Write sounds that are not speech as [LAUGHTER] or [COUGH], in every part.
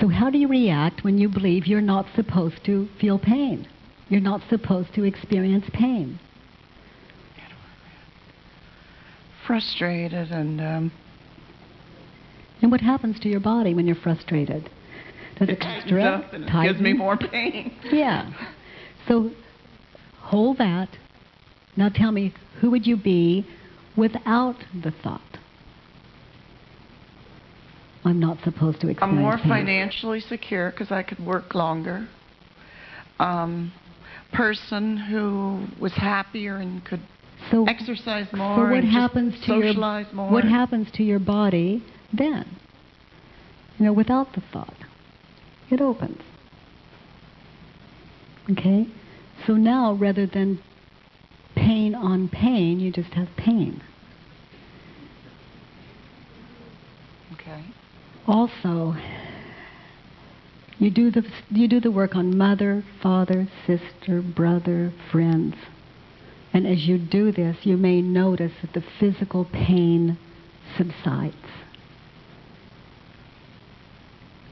So, how do you react when you believe you're not supposed to feel pain? You're not supposed to experience pain. Frustrated and. Um, and what happens to your body when you're frustrated? Does it, it tightens up and it gives me more pain. Yeah. So hold that. Now tell me, who would you be without the thought? I'm not supposed to experience I'm more pain. financially secure because I could work longer. Um, person who was happier and could so, exercise more. So what happens to socialize your more. what happens to your body then? You know, without the thought, it opens. Okay, so now rather than pain on pain, you just have pain. Okay. Also, you do the you do the work on mother, father, sister, brother, friends. And as you do this, you may notice that the physical pain subsides.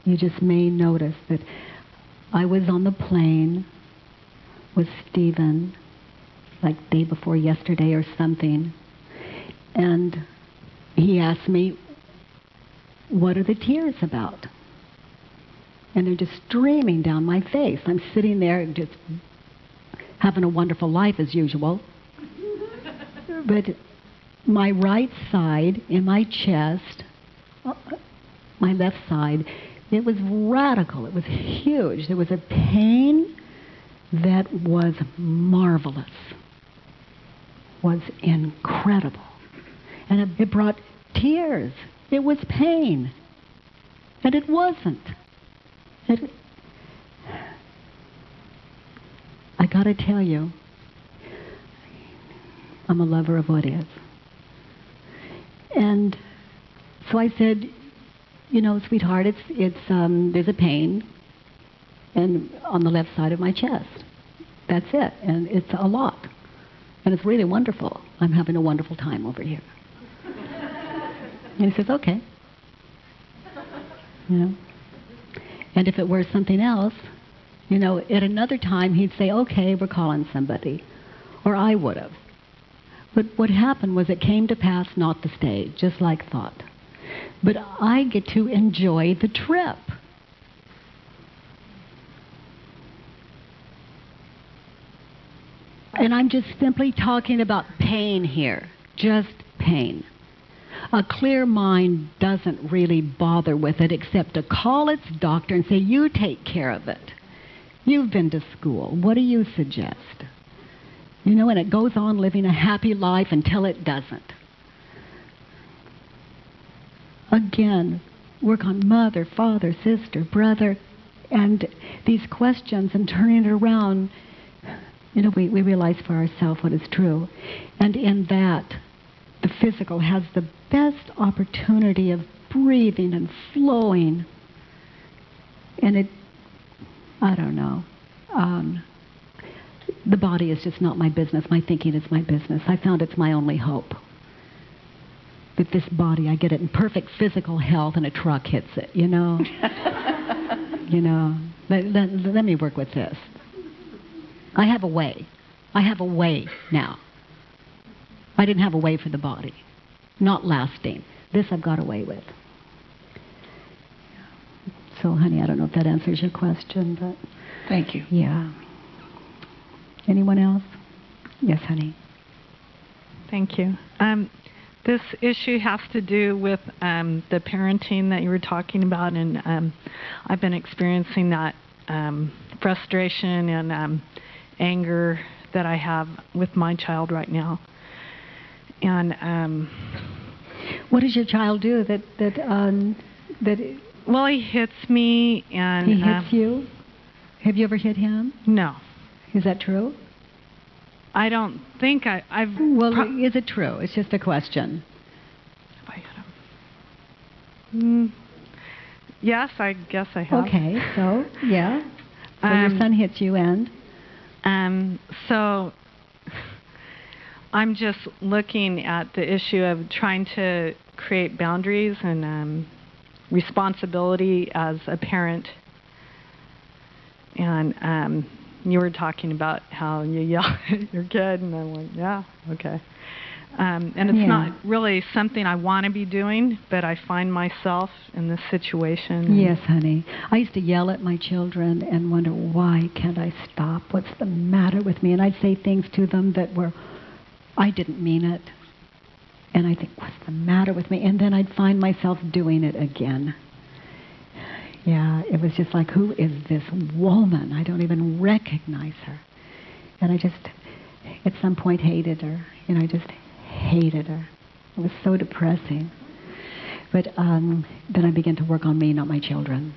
You just may notice that I was on the plane with Stephen like day before yesterday or something, and he asked me, What are the tears about? And they're just streaming down my face. I'm sitting there just having a wonderful life as usual. but my right side in my chest, my left side, it was radical. It was huge. There was a pain that was marvelous, was incredible. And it brought tears. It was pain. And it wasn't. It, I got to tell you, I'm a lover of what is. And so I said, you know, sweetheart, it's it's um, there's a pain, and on the left side of my chest. That's it, and it's a lot, and it's really wonderful. I'm having a wonderful time over here. And he says, okay. You know, and if it were something else, you know, at another time he'd say, okay, we're calling somebody, or I would have. But what happened was it came to pass not to stay, just like thought but I get to enjoy the trip. And I'm just simply talking about pain here, just pain. A clear mind doesn't really bother with it except to call its doctor and say, You take care of it. You've been to school. What do you suggest? You know, and it goes on living a happy life until it doesn't. Again, work on mother, father, sister, brother, and these questions and turning it around. You know, we, we realize for ourselves what is true. And in that, the physical has the best opportunity of breathing and flowing. And it, I don't know. Um, the body is just not my business. My thinking is my business. I found it's my only hope that this body, I get it in perfect physical health and a truck hits it, you know? [LAUGHS] you know, let, let, let me work with this. I have a way. I have a way now. I didn't have a way for the body. Not lasting. This I've got away with. So, honey, I don't know if that answers your question, but. Thank you. Yeah. Anyone else? Yes, honey. Thank you. Um, this issue has to do with um, the parenting that you were talking about, and um, I've been experiencing that um, frustration and um, anger that I have with my child right now. And um, what does your child do that that um, that? Well, he hits me, and he hits you. Have you ever hit him? No. Is that true? I don't think I, I've. Well, is it true? It's just a question. Have I hit him? Mm, yes, I guess I have. Okay, so yeah. So um, your son hits you, and um, so I'm just looking at the issue of trying to create boundaries and um, responsibility as a parent. And um, you were talking about how you yell [LAUGHS] at your kid, and I went, yeah, okay. Um, and it's yeah. not really something I want to be doing, but I find myself in this situation. Yes, honey. I used to yell at my children and wonder why can't I stop? What's the matter with me? And I'd say things to them that were, I didn't mean it. And I think, what's the matter with me? And then I'd find myself doing it again. Yeah, it was just like, who is this woman? I don't even recognize her. And I just, at some point, hated her. You know, I just hated her. It was so depressing. But um, then I began to work on me, not my children.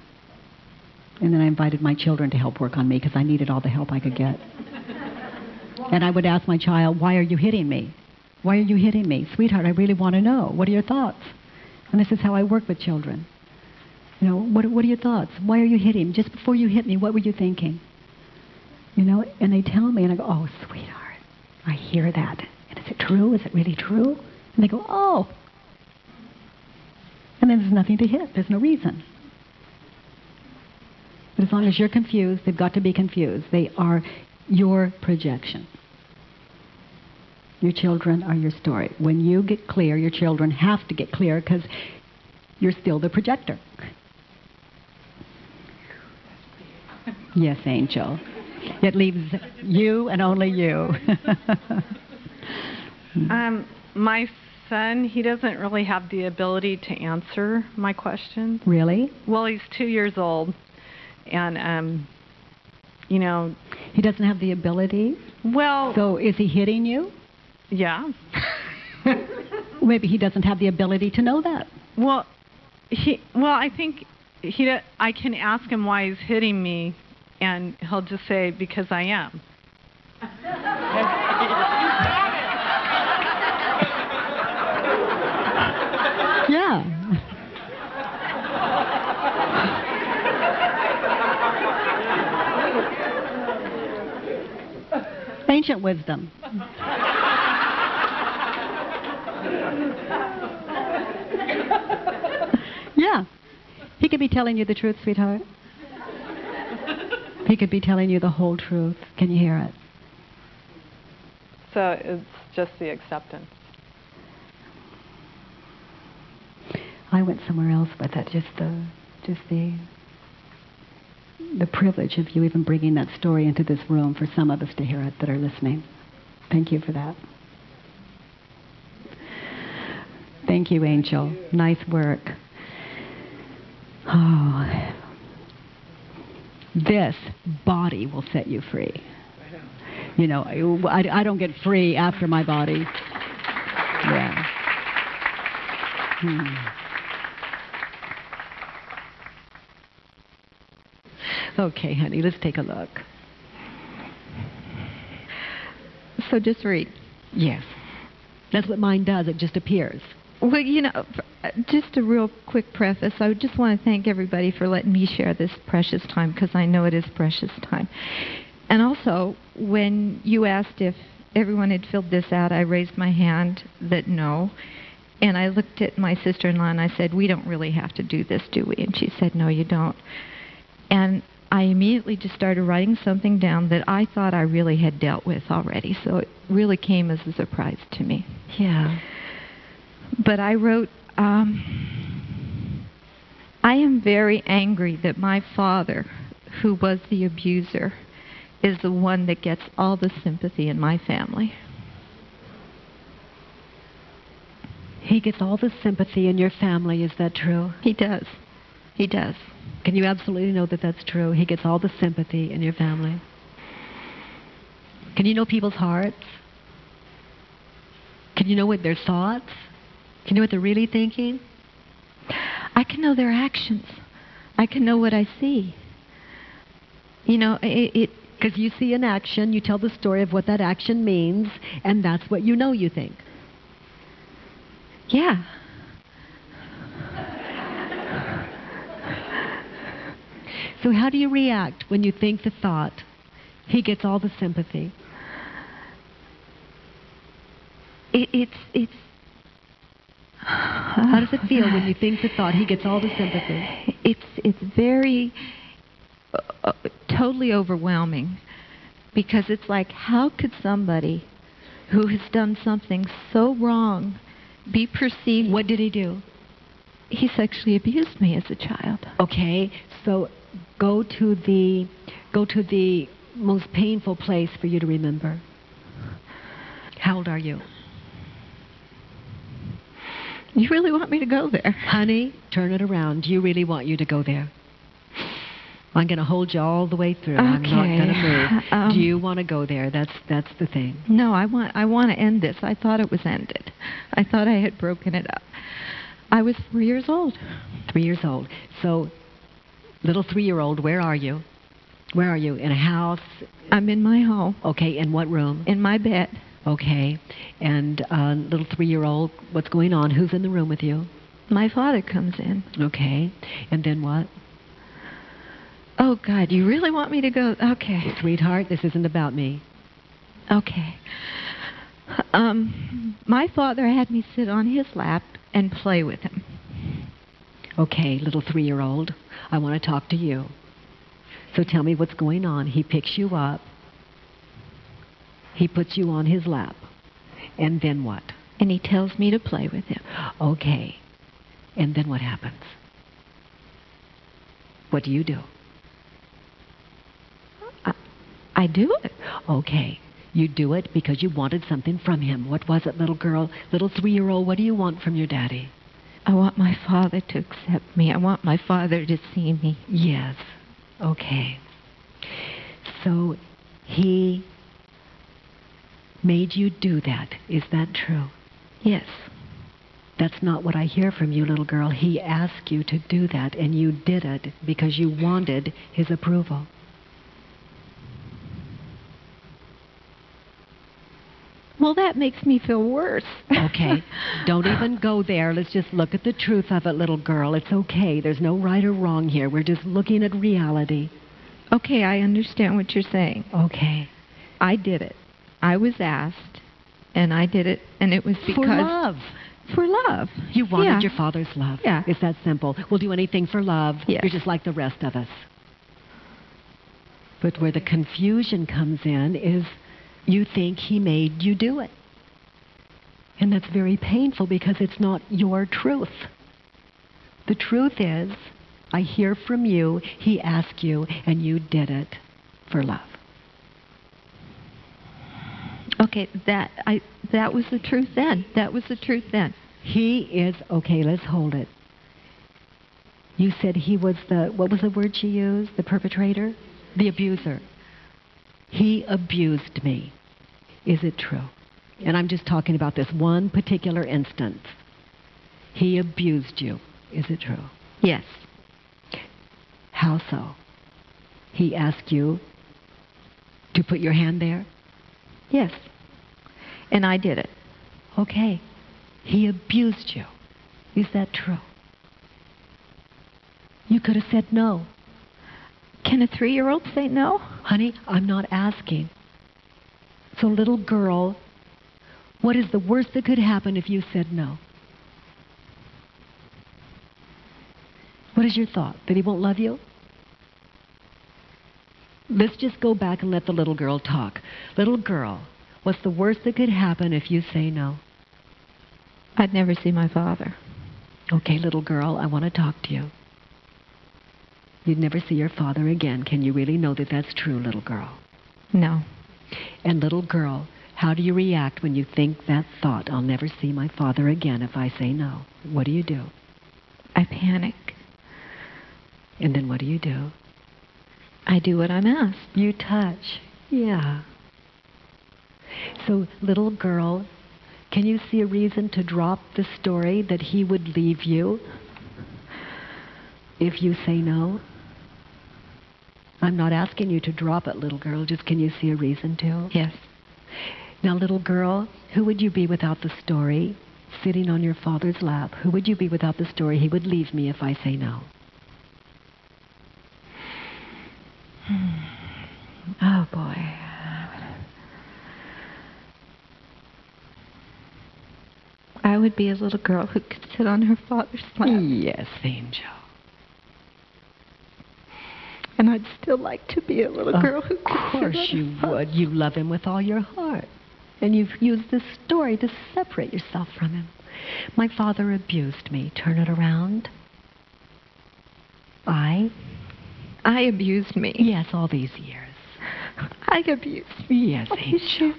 And then I invited my children to help work on me because I needed all the help I could get. And I would ask my child, Why are you hitting me? Why are you hitting me? Sweetheart, I really want to know. What are your thoughts? And this is how I work with children. You know, what, what are your thoughts? Why are you hitting me? Just before you hit me, what were you thinking? You know, and they tell me, and I go, oh, sweetheart, I hear that. And is it true? Is it really true? And they go, oh. And then there's nothing to hit. There's no reason. But as long as you're confused, they've got to be confused. They are your projection. Your children are your story. When you get clear, your children have to get clear because you're still the projector. Yes, Angel. It leaves you and only you. [LAUGHS] um, my son, he doesn't really have the ability to answer my questions. Really? Well, he's two years old, and um, you know. He doesn't have the ability. Well. So is he hitting you? Yeah. [LAUGHS] Maybe he doesn't have the ability to know that. Well, he. Well, I think he. I can ask him why he's hitting me, and he'll just say because I am. [LAUGHS] yeah. [LAUGHS] Ancient wisdom. Yeah. He could be telling you the truth, sweetheart. He could be telling you the whole truth. Can you hear it? So it's just the acceptance. I went somewhere else with it. Just the, just the, the privilege of you even bringing that story into this room for some of us to hear it that are listening. Thank you for that. Thank you, Angel. Nice work. Oh, this body will set you free. You know, I, I don't get free after my body. Yeah. Hmm. Okay, honey, let's take a look. So just read. Yes. That's what mine does. It just appears. Well, you know, just a real quick preface. I just want to thank everybody for letting me share this precious time because I know it is precious time. And also, when you asked if everyone had filled this out, I raised my hand that no. And I looked at my sister in law and I said, We don't really have to do this, do we? And she said, No, you don't. And I immediately just started writing something down that I thought I really had dealt with already. So it really came as a surprise to me. Yeah. But I wrote, um, I am very angry that my father, who was the abuser, is the one that gets all the sympathy in my family. He gets all the sympathy in your family, is that true? He does. He does. Can you absolutely know that that's true? He gets all the sympathy in your family. Can you know people's hearts? Can you know what their thoughts? You know what they're really thinking? I can know their actions. I can know what I see. You know, it. Because you see an action, you tell the story of what that action means, and that's what you know you think. Yeah. So, how do you react when you think the thought, he gets all the sympathy? It, it's, it's, How does it feel when you think the thought he gets all the sympathy? It's it's very uh, uh, totally overwhelming because it's like how could somebody who has done something so wrong be perceived What did he do? he sexually abused me as a child. Okay, so go to the go to the most painful place for you to remember. How old are you? You really want me to go there? Honey, turn it around. Do you really want you to go there? I'm going to hold you all the way through. I'm not going to move. Um, Do you want to go there? That's that's the thing. No, I want I want to end this. I thought it was ended. I thought I had broken it up. I was 3 years old. 3 years old. So little 3-year-old, where are you? Where are you? In a house? I'm in my home, Okay, in what room? in my bed. Okay. And uh, little 3-year-old, what's going on? Who's in the room with you? My father comes in. Okay. And then what? Oh God, you really want me to go? Okay. Sweetheart, this isn't about me. Okay. Um, my father had me sit on his lap and play with him. Okay, little three year old, I want to talk to you. So tell me what's going on. He picks you up, he puts you on his lap, and then what? And he tells me to play with him. Okay, and then what happens? What do you do? I, I do it. Okay, you do it because you wanted something from him. What was it, little girl? Little three year old, what do you want from your daddy? I want my father to accept me. I want my father to see me. Yes. Okay. So he made you do that. Is that true? Yes. That's not what I hear from you, little girl. He asked you to do that, and you did it because you wanted his approval. Well, that makes me feel worse. Okay. [LAUGHS] Don't even go there. Let's just look at the truth of it, little girl. It's okay. There's no right or wrong here. We're just looking at reality. okay, I understand what you're saying. Okay. I did it. I was asked, and I did it, and it was because For love. For love. You wanted Yeah. your father's love. Yeah. It's that simple. We'll do anything for love. Yes. You're just like the rest of us. But where the confusion comes in is you think he made you do it. And that's very painful because it's not your truth. The truth is, I hear from you, he asked you, and you did it for love. Okay, that I that was the truth then. That was the truth then. He is, okay, let's hold it. You said he was the, what was the word she used? The perpetrator? The abuser. He abused me. Is it true? And I'm just talking about this one particular instance. He abused you. Is it true? Yes. How so? He asked you to put your hand there? Yes. And I did it. Okay. He abused you. Is that true? You could have said no. Can a three year old say no? Honey, I'm not asking. So, little girl, what is the worst that could happen if you said no? What is your thought? That he won't love you? Let's just go back and let the little girl talk. Little girl, what's the worst that could happen if you say no? I'd never see my father. Okay, little girl, I want to talk to you. You'd never see your father again. Can you really know that that's true, little girl? No. And little girl, how do you react when you think that thought, I'll never see my father again if I say no? What do you do? I panic. And then what do you do? I do what I'm asked. You touch. Yeah. So, little girl, can you see a reason to drop the story that he would leave you if you say no? I'm not asking you to drop it, little girl. Just can you see a reason to? Yes. Now, little girl, who would you be without the story sitting on your father's lap? Who would you be without the story he would leave me if I say no? Hmm. Oh boy. I would be a little girl who could sit on her father's lap. Yes, Angel. And I'd still like to be a little girl who could Of course you would. You love him with all your heart. And you've used this story to separate yourself from him. My father abused me. Turn it around. I? I abused me. Yes, all these years. I abused me. Yes, all these Angel.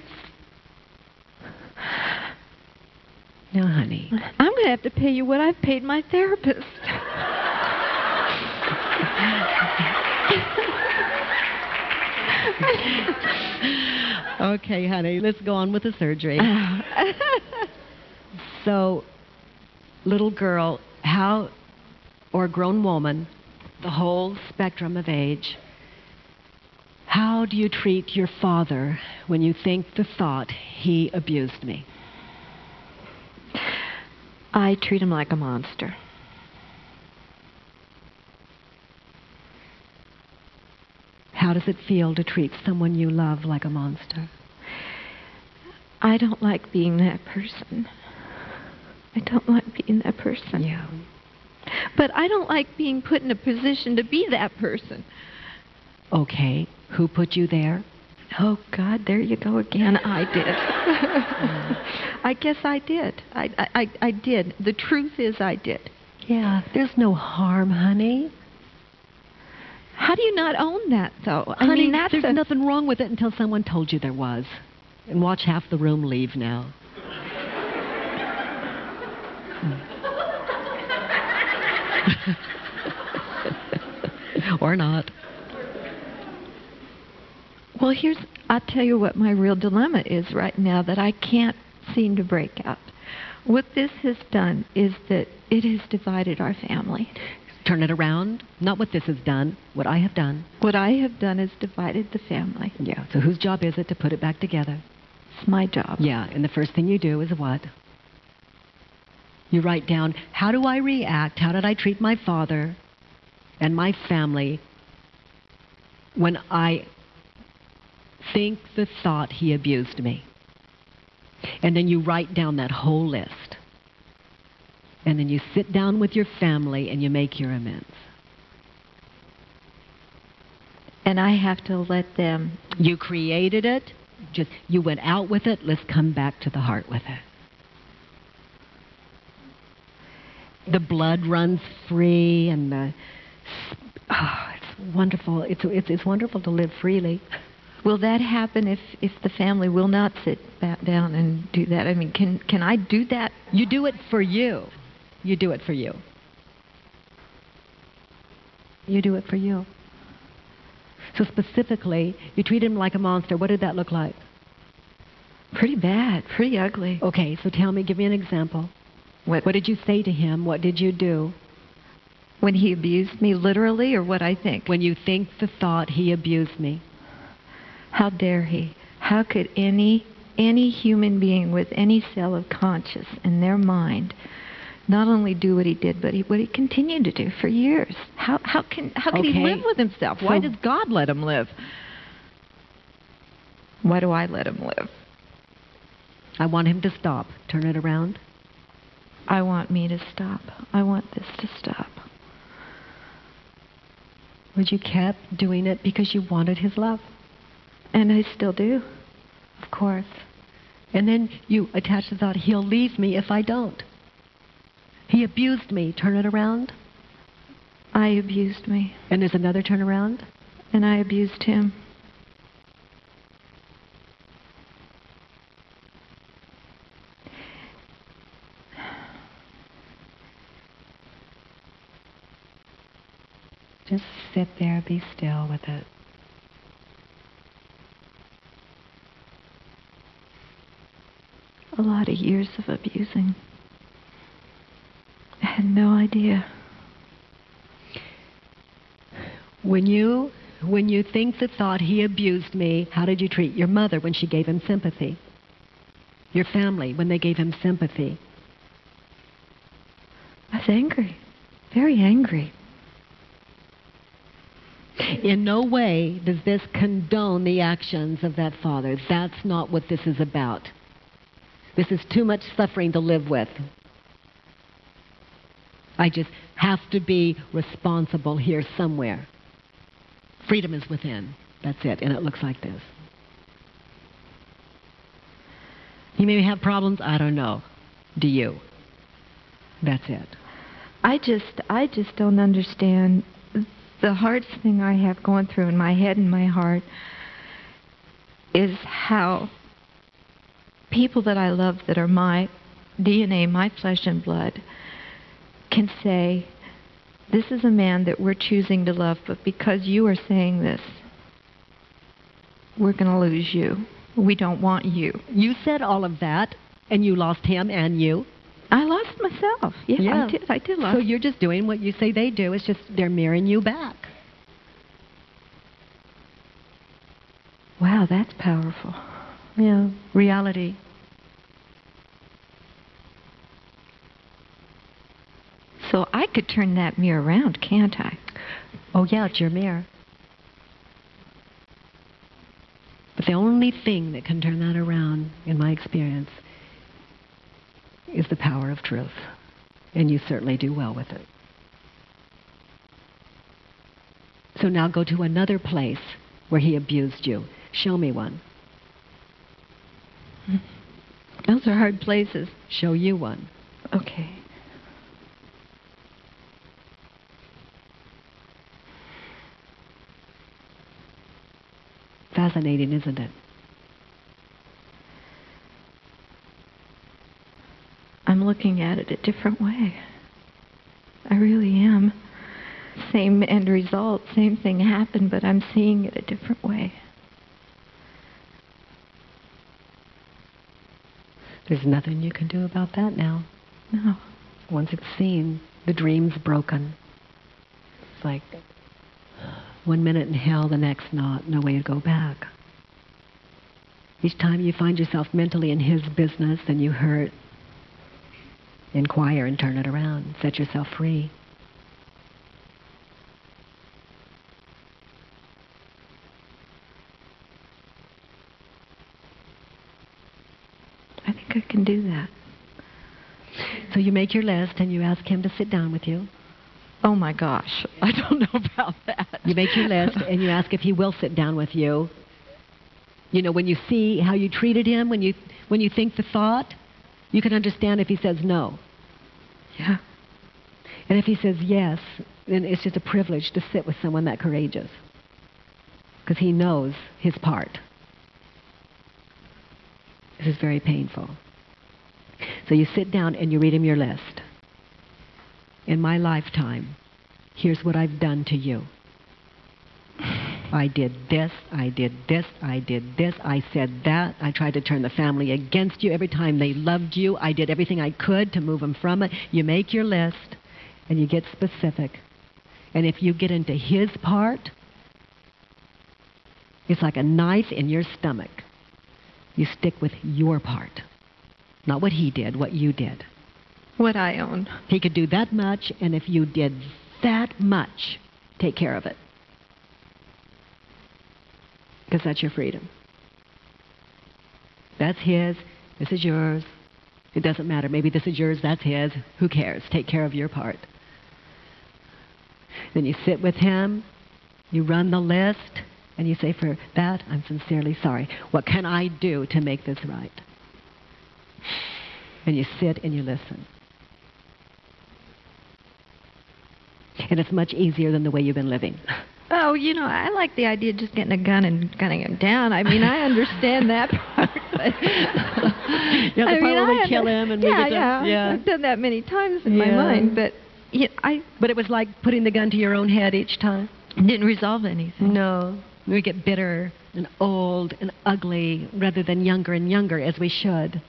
Now, honey. I'm going to have to pay you what I've paid my therapist. Okay, honey, let's go on with the surgery. [LAUGHS] so, little girl, how, or grown woman, the whole spectrum of age, how do you treat your father when you think the thought he abused me? I treat him like a monster. How does it feel to treat someone you love like a monster? I don't like being that person. I don't like being that person. Yeah. But I don't like being put in a position to be that person. Okay, who put you there? Oh, God, there you go again. I did. [LAUGHS] I guess I did. I, I, I- did. The truth is, I did. Yeah, there's no harm, honey. How do you not own that, though? I Honey, mean, there's a- nothing wrong with it until someone told you there was. And watch half the room leave now. [LAUGHS] [LAUGHS] or not. Well, here's, I'll tell you what my real dilemma is right now that I can't seem to break out. What this has done is that it has divided our family. Turn it around. Not what this has done, what I have done. What I have done is divided the family. Yeah. So whose job is it to put it back together? It's my job. Yeah, and the first thing you do is what? You write down, how do I react? How did I treat my father and my family when I think the thought he abused me? And then you write down that whole list. And then you sit down with your family and you make your amends. And I have to let them. You created it, just you went out with it, let's come back to the heart with it. The blood runs free and the oh, it's wonderful. It's, it's it's wonderful to live freely. Will that happen if, if the family will not sit back down and do that? I mean, can, can I do that? You do it for you. You do it for you. You do it for you. So specifically, you treat him like a monster. What did that look like? Pretty bad, pretty ugly. Okay, so tell me, give me an example. What, What did you say to him? What did you do? when he abused me literally or what I think? When you think the thought, he abused me. How dare he? How could any any human being with any cell of conscience in their mind not only do what he did, but he, what he continued to do for years? How how can how can he live with himself? Why So- does God let him live? Why do I let him live? I want him to stop. Turn it around. I want me to stop. I want this to stop. But you kept doing it because you wanted his love. And I still do. Of course. And then you attach the thought, he'll leave me if I don't. He abused me. Turn it around. I abused me, And there's another turnaround. and I abused him. Just sit there, be still with it. A lot of years of abusing. I had no idea. When you when you think the thought he abused me, how did you treat your mother when she gave him sympathy? Your family when they gave him sympathy? I was angry. Very angry. In no way does this condone the actions of that father. That's not what this is about. This is too much suffering to live with. I just have to be responsible here somewhere. Freedom is within. That's it. And it looks like this. You may have problems. I don't know. Do you? That's it. I just, I just don't understand the hardest thing I have going through in my head and my heart is how people that I love that are my DNA, my flesh and blood, can say, This is a man that we're choosing to love, but because you are saying this, we're going to lose you. We don't want you. You said all of that, and you lost him and you. I lost myself. Yeah, yeah. I did. I did lose. So you're just doing what you say they do. It's just they're mirroring you back. Wow, that's powerful. Yeah, reality. So I could turn that mirror around, can't I? Oh, yeah, it's your mirror. But the only thing that can turn that around, in my experience, is the power of truth. And you certainly do well with it. So now go to another place where he abused you. Show me one. Those are hard places. Show you one. Okay. Fascinating, isn't it? I'm looking at it a different way. I really am. Same end result, same thing happened, but I'm seeing it a different way. There's nothing you can do about that now. No. Once it's seen, the dream's broken. It's like one minute in hell, the next not, no way to go back. Each time you find yourself mentally in his business, then you hurt, inquire and turn it around. Set yourself free. I think I can do that. So you make your list and you ask him to sit down with you. Oh my gosh, I don't know about that. You make your list and you ask if he will sit down with you. You know, when you see how you treated him, when you when you think the thought, you can understand if he says no. Yeah. And if he says yes, then it's just a privilege to sit with someone that courageous. Because he knows his part. This is very painful. So you sit down and you read him your list. In my lifetime, here's what I've done to you. I did this, I did this, I did this, I said that. I tried to turn the family against you every time they loved you. I did everything I could to move them from it. You make your list and you get specific. And if you get into his part, it's like a knife in your stomach. You stick with your part, not what he did, what you did. What I own. He could do that much, and if you did that much, take care of it because that's your freedom. That's his, this is yours. It doesn't matter. Maybe this is yours, that's his. Who cares? Take care of your part. Then you sit with him, you run the list, and you say, For that, I'm sincerely sorry. What can I do to make this right? And you sit and you listen. And it's much easier than the way you've been living. Oh, you know, I like the idea of just getting a gun and gunning him down. I mean, I understand that part. [LAUGHS] yeah, the I part mean, where they kill him and yeah, to, yeah, yeah. I've done that many times in yeah. my mind, but yeah, I. But it was like putting the gun to your own head each time. It didn't resolve anything. No, we get bitter and old and ugly rather than younger and younger as we should.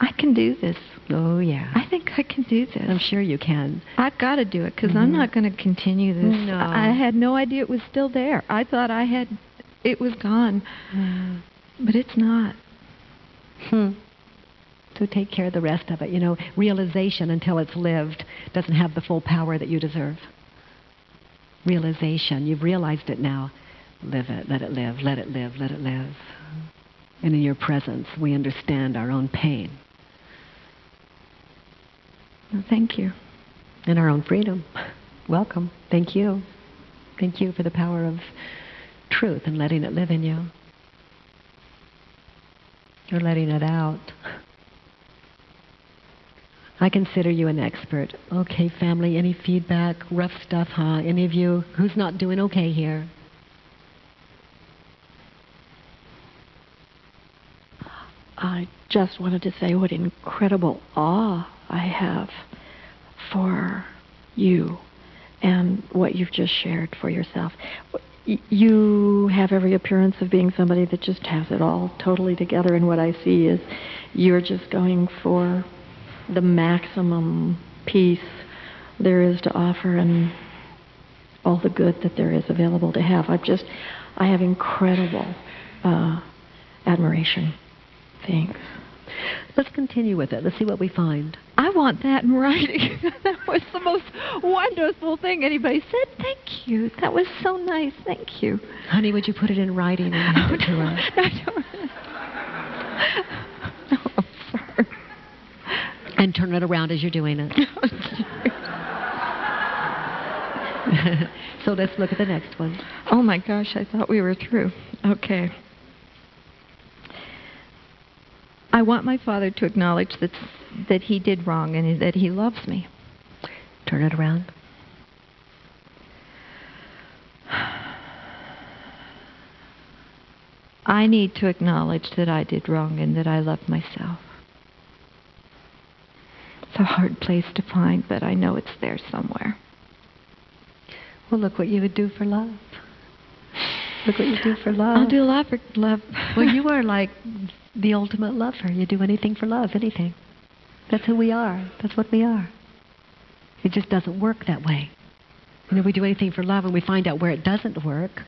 I can do this. Oh, yeah. I think I can do this. I'm sure you can. I've got to do it because mm-hmm. I'm not going to continue this. No. I had no idea it was still there. I thought I had, it was gone. Mm. But it's not. Hmm. So take care of the rest of it. You know, realization until it's lived doesn't have the full power that you deserve. Realization. You've realized it now. Live it. Let it live. Let it live. Let it live. And in your presence, we understand our own pain. Well, thank you. And our own freedom. Welcome. Thank you. Thank you for the power of truth and letting it live in you. You're letting it out. I consider you an expert. Okay, family, any feedback? Rough stuff, huh? Any of you who's not doing okay here? I just wanted to say what incredible awe I have for you and what you've just shared for yourself. You have every appearance of being somebody that just has it all totally together, and what I see is you're just going for the maximum peace there is to offer and all the good that there is available to have. I just, I have incredible uh, admiration. Thanks. Let's continue with it. Let's see what we find. I want that in writing. [LAUGHS] that was the most wonderful thing anybody said. Thank you. That was so nice. Thank you. Honey, would you put it in writing and hand it to her? [LAUGHS] I don't. [LAUGHS] No, sorry. And turn it around as you're doing it. so let's look at the next one. Oh my gosh, I thought we were through. Okay. I want my father to acknowledge that that he did wrong and that he loves me. Turn it around. I need to acknowledge that I did wrong and that I love myself. It's a hard place to find, but I know it's there somewhere. Well, look what you would do for love. Look what you do for love. I'll do a lot for love. well, you are like the ultimate lover. You do anything for love, anything. That's who we are. That's what we are. It just doesn't work that way. You know, we do anything for love and we find out where it doesn't work,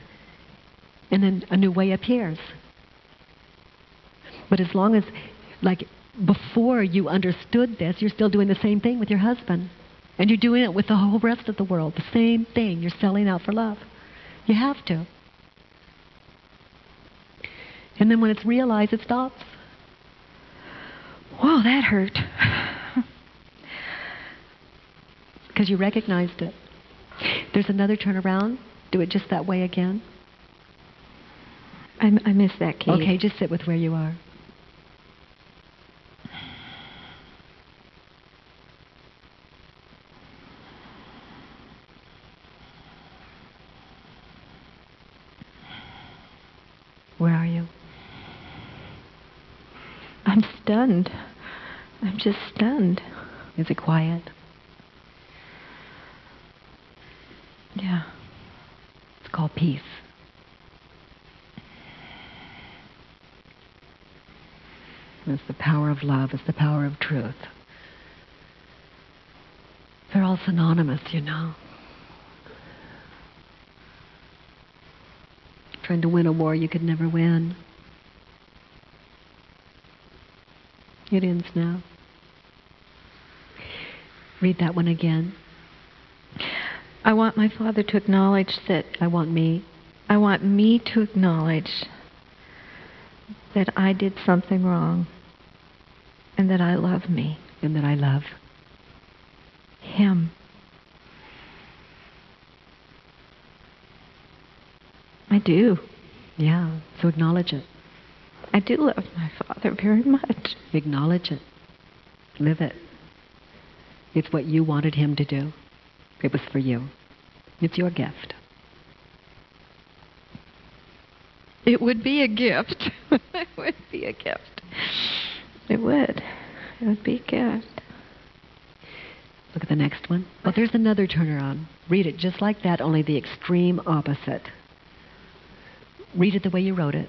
and then a new way appears. But as long as, like, before you understood this, you're still doing the same thing with your husband. And you're doing it with the whole rest of the world. The same thing. You're selling out for love. You have to. And then when it's realized, it stops. Whoa, that hurt. [LAUGHS] Because you recognized it. There's another turnaround. Do it just that way again. I, I missed that, Kate. Okay, just sit with where you are. Where are you? I'm stunned. I'm just stunned. Is it quiet? Yeah. It's called peace. It's the power of love. It's the power of truth. They're all synonymous, you know. Trying to win a war you could never win. It ends now. Read that one again. I want my father to acknowledge that I want me. I want me to acknowledge that I did something wrong and that I love me. And that I love him. I do. Yeah, so acknowledge it. I do love my father very much. Acknowledge it. Live it. It's what you wanted him to do. It was for you. It's your gift. It would be a gift. [LAUGHS] it would be a gift. It would. It would be a gift. Look at the next one. Oh, there's another turnaround. Read it just like that, only the extreme opposite. Read it the way you wrote it.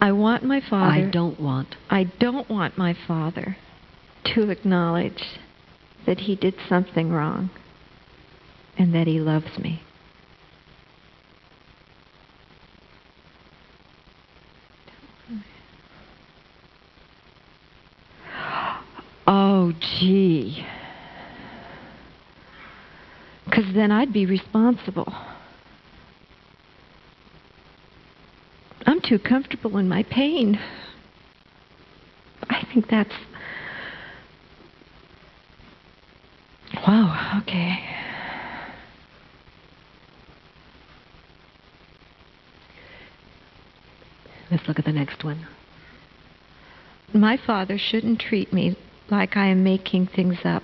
I want my father. I don't want. I don't want my father to acknowledge that he did something wrong and that he loves me. Oh, gee. Because then I'd be responsible. I'm too comfortable in my pain. I think that's. Wow, okay. Let's look at the next one. My father shouldn't treat me like I am making things up.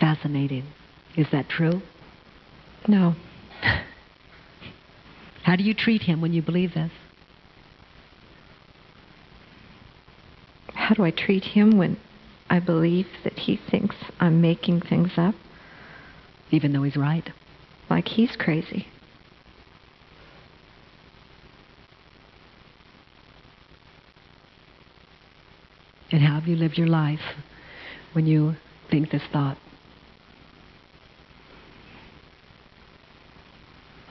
Fascinating. Is that true? No. [LAUGHS] How do you treat him when you believe this? How do I treat him when I believe that he thinks I'm making things up? Even though he's right. Like he's crazy. And how have you lived your life when you think this thought?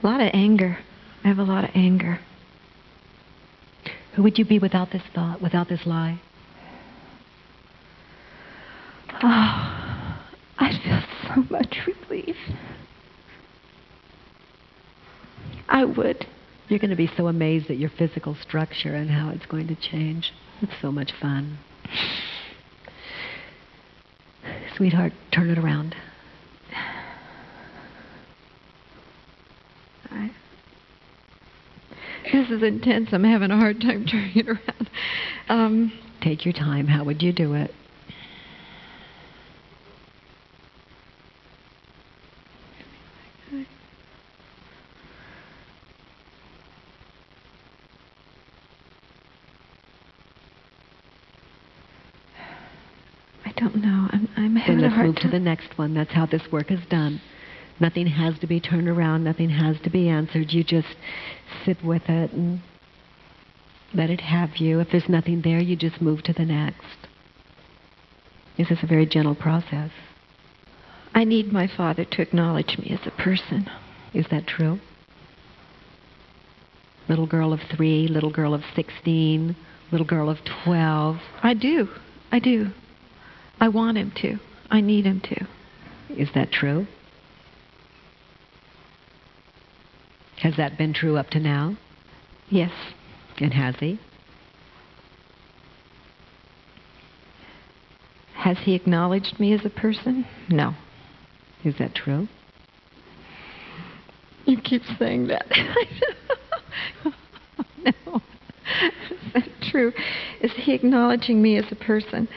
A lot of anger. I have a lot of anger. Who would you be without this thought, without this lie? Oh, I feel so much relief. I would. You're going to be so amazed at your physical structure and how it's going to change. It's so much fun. Sweetheart, turn it around. This is intense. I'm having a hard time turning it around. Um, Take your time. How would you do it? don't know. I'm, I'm having then let's a hard move time. to the next one. That's how this work is done. Nothing has to be turned around. Nothing has to be answered. You just sit with it and let it have you. If there's nothing there, you just move to the next. This is a very gentle process. I need my father to acknowledge me as a person. Is that true? Little girl of three, little girl of 16, little girl of 12. I do. I do. I want him to. I need him to. Is that true? Has that been true up to now? Yes. And has he? Has he acknowledged me as a person? No. Is that true? You keep saying that. [LAUGHS] no. [LAUGHS] Is that true? Is he acknowledging me as a person?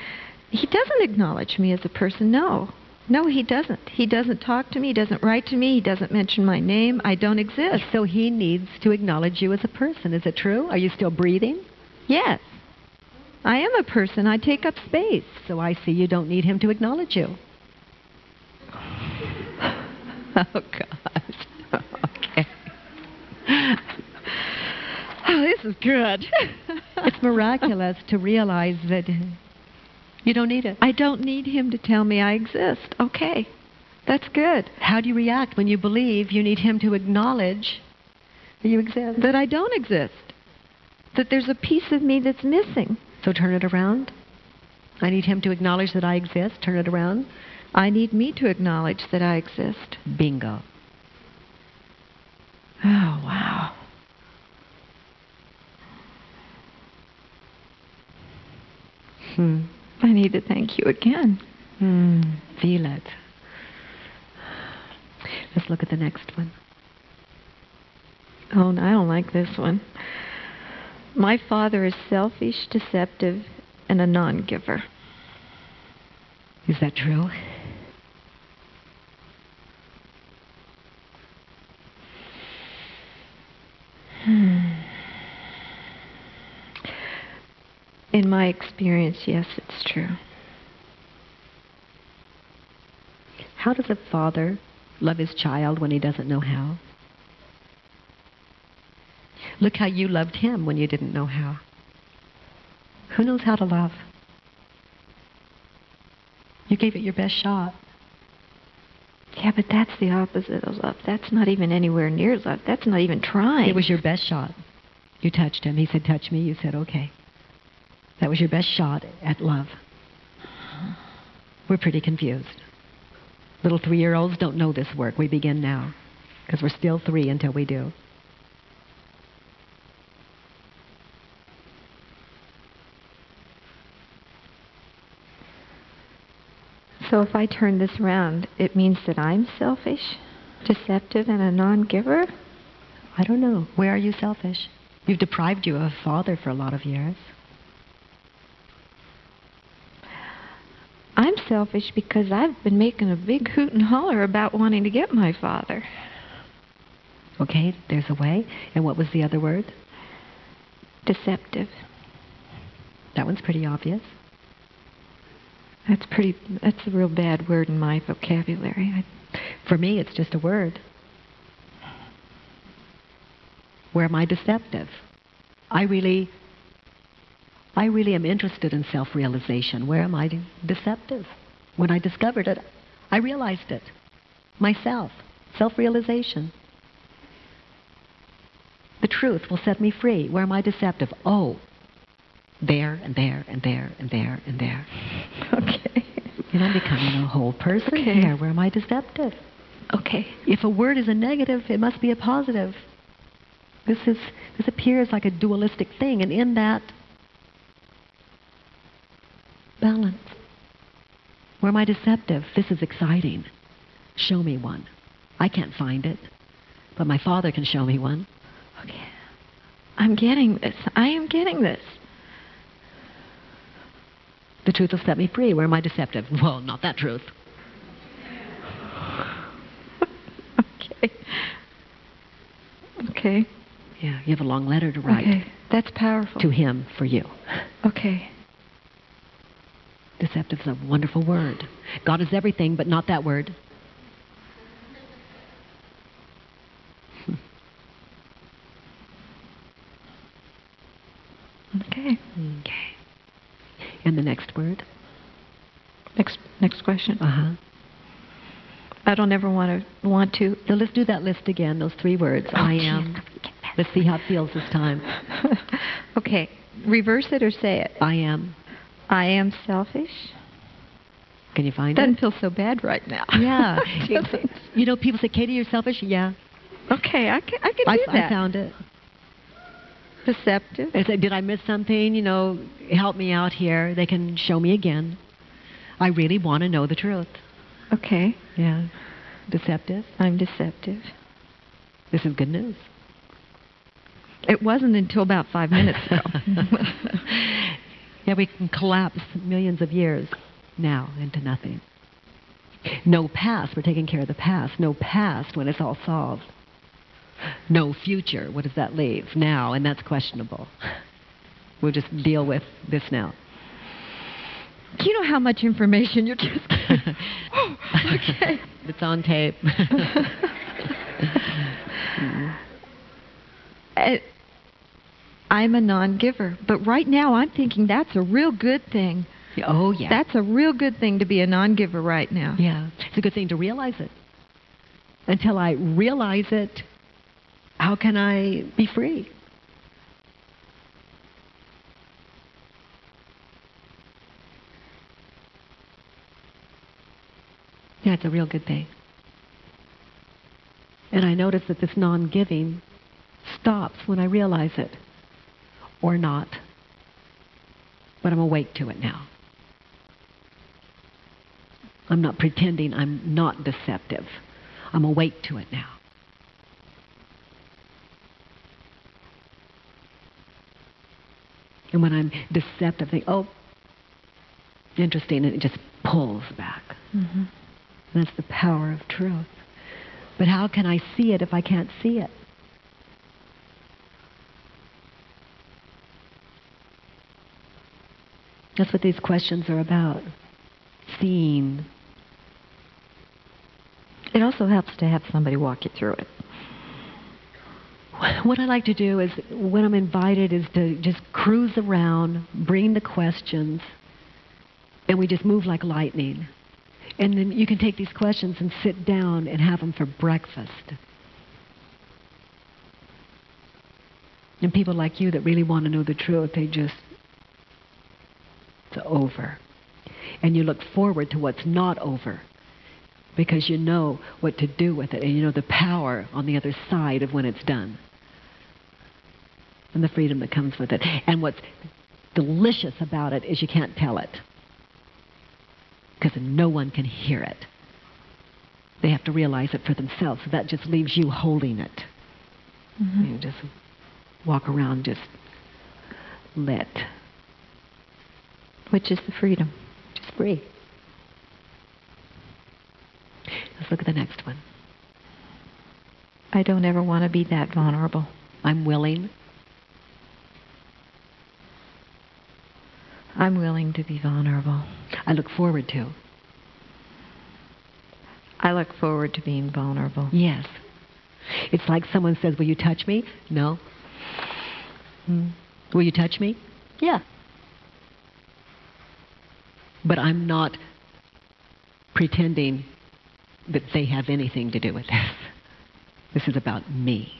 He doesn't acknowledge me as a person, no. No, he doesn't. He doesn't talk to me. He doesn't write to me. He doesn't mention my name. I don't exist. So he needs to acknowledge you as a person. Is it true? Are you still breathing? Yes. I am a person. I take up space. So I see you don't need him to acknowledge you. [LAUGHS] oh, God. Okay. Oh, this is good. [LAUGHS] it's miraculous to realize that you don't need it. I don't need him to tell me I exist. Okay. That's good. How do you react when you believe you need him to acknowledge that you exist? That I don't exist. That there's a piece of me that's missing. So turn it around. I need him to acknowledge that I exist. Turn it around. I need me to acknowledge that I exist. Bingo. Oh, wow. Hmm. I need to thank you again. Mm, feel it. Let's look at the next one. Oh, I don't like this one. My father is selfish, deceptive, and a non giver. Is that true? Hmm. In my experience, yes, it's true. How does a father love his child when he doesn't know how? Look how you loved him when you didn't know how. Who knows how to love? You gave it your best shot. Yeah, but that's the opposite of love. That's not even anywhere near love. That's not even trying. It was your best shot. You touched him. He said, Touch me. You said, Okay. That was your best shot at love. We're pretty confused. Little three year olds don't know this work. We begin now because we're still three until we do. So if I turn this around, it means that I'm selfish, deceptive, and a non giver? I don't know. Where are you selfish? You've deprived you of a father for a lot of years. I'm selfish because I've been making a big hoot and holler about wanting to get my father. Okay, there's a way. And what was the other word? Deceptive. That one's pretty obvious. That's pretty. That's a real bad word in my vocabulary. I, For me, it's just a word. Where am I deceptive? I really, I really am interested in self-realization. Where am I deceptive? When I discovered it, I realized it myself. Self-realization. The truth will set me free. Where am I deceptive? Oh, there and there and there and there and there. [LAUGHS] Okay. And I'm becoming a whole person Okay. here. Where am I deceptive? Okay. If a word is a negative, it must be a positive. This is this appears like a dualistic thing, and in that balance. Where am I deceptive? This is exciting. Show me one. I can't find it, but my father can show me one. Okay. I'm getting this. I am getting this. The truth will set me free. Where am I deceptive? Well, not that truth. [LAUGHS] okay. Okay. Yeah, you have a long letter to write Okay. That's powerful. to him for you. Okay. Deceptive is a wonderful word. God is everything, but not that word. Okay. Okay. And the next word? Next next question. Uh huh. I don't ever want to want to. So let's do that list again, those three words. I am. Let's see how it feels this time. [LAUGHS] okay. Reverse it or say it. I am. I am selfish. Can you find it? Doesn't feel so bad right now. Yeah. [LAUGHS] You know, people say, Katie, you're selfish. Yeah. okay, I can I can I, do that. I found it. Deceptive. I said, did I miss something? You know, help me out here. They can show me again. I really want to know the truth. Okay. Yeah. Deceptive. I'm deceptive. This is good news. It wasn't until about five minutes ago. [LAUGHS] [LAUGHS] yeah, we can collapse millions of years now into nothing. No past, we're taking care of the past. No past when it's all solved. No future, what does that leave? Now, and that's questionable. We'll just deal with this now. Do you know how much information you're just getting? [LAUGHS] okay. It's on tape. [LAUGHS] [LAUGHS] Uh, I'm a non-giver, but right now I'm thinking that's a real good thing. oh, yeah. That's a real good thing to be a non-giver right now. Yeah, it's a good thing to realize it. Until I realize it, how can I be free? Yeah, it's a real good thing. And I notice that this non giving stops when I realize it, or not. But I'm awake to it now. I'm not pretending I'm not deceptive. I'm awake to it now. And when I'm deceptive, I think, oh, interesting, and it just pulls back. Mm-hmm. That's the power of truth. But how can I see it if I can't see it? That's what these questions are about. Seeing. It also helps to have somebody walk you through it. What I like to do is, when I'm invited, is to just cruise around, bring the questions, and we just move like lightning. And then you can take these questions and sit down and have them for breakfast. And people like you that really want to know the truth, they just, over. And you look forward to what's not over because you know what to do with it and you know the power on the other side of when it's done and the freedom that comes with it. And what's delicious about it is you can't tell it because no one can hear it. They have to realize it for themselves. So that just leaves you holding it. Mm-hmm. You just walk around just lit. Which is the freedom. Just breathe. Let's look at the next one. I don't ever want to be that vulnerable. I'm willing. I'm willing to be vulnerable. I look forward to. I look forward to being vulnerable. Yes. It's like someone says, Will you touch me? No. Hmm. Will you touch me? Yeah. But I'm not pretending that they have anything to do with this. This is about me.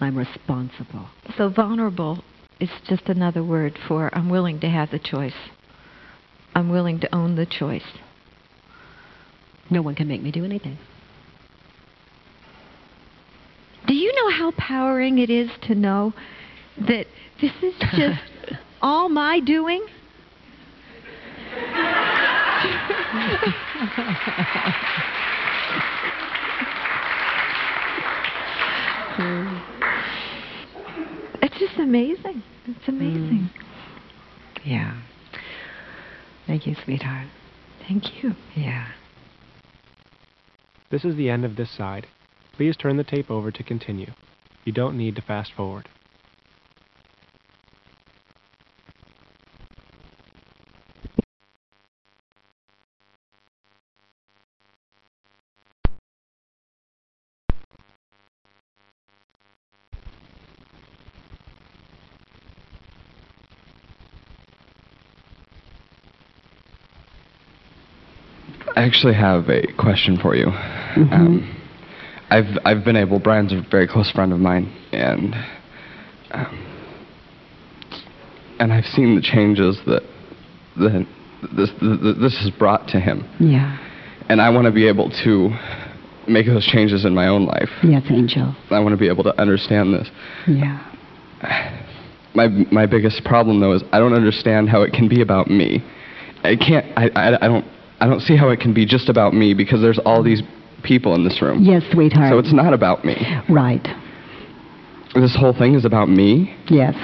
I'm responsible. So vulnerable is just another word for I'm willing to have the choice. I'm willing to own the choice. No one can make me do anything. Do you know how powering it is to know that this is [LAUGHS] just all my doing? [LAUGHS] it's just amazing. It's amazing. Mm. Yeah. Thank you, sweetheart. Thank you. Yeah. This is the end of this side. Please turn the tape over to continue. You don't need to fast forward. Actually have a question for you. Mm-hmm. Um, I've I've been able. Brian's a very close friend of mine, and um, and I've seen the changes that that this this has brought to him. Yeah. And I want to be able to make those changes in my own life. Yes, Angel. I want to be able to understand this. Yeah. My my biggest problem though is I don't understand how it can be about me. I can't. I I, I don't. I don't see how it can be just about me because there's all these people in this room. Yes, sweetheart. So it's not about me. Right. This whole thing is about me? Yes. [LAUGHS]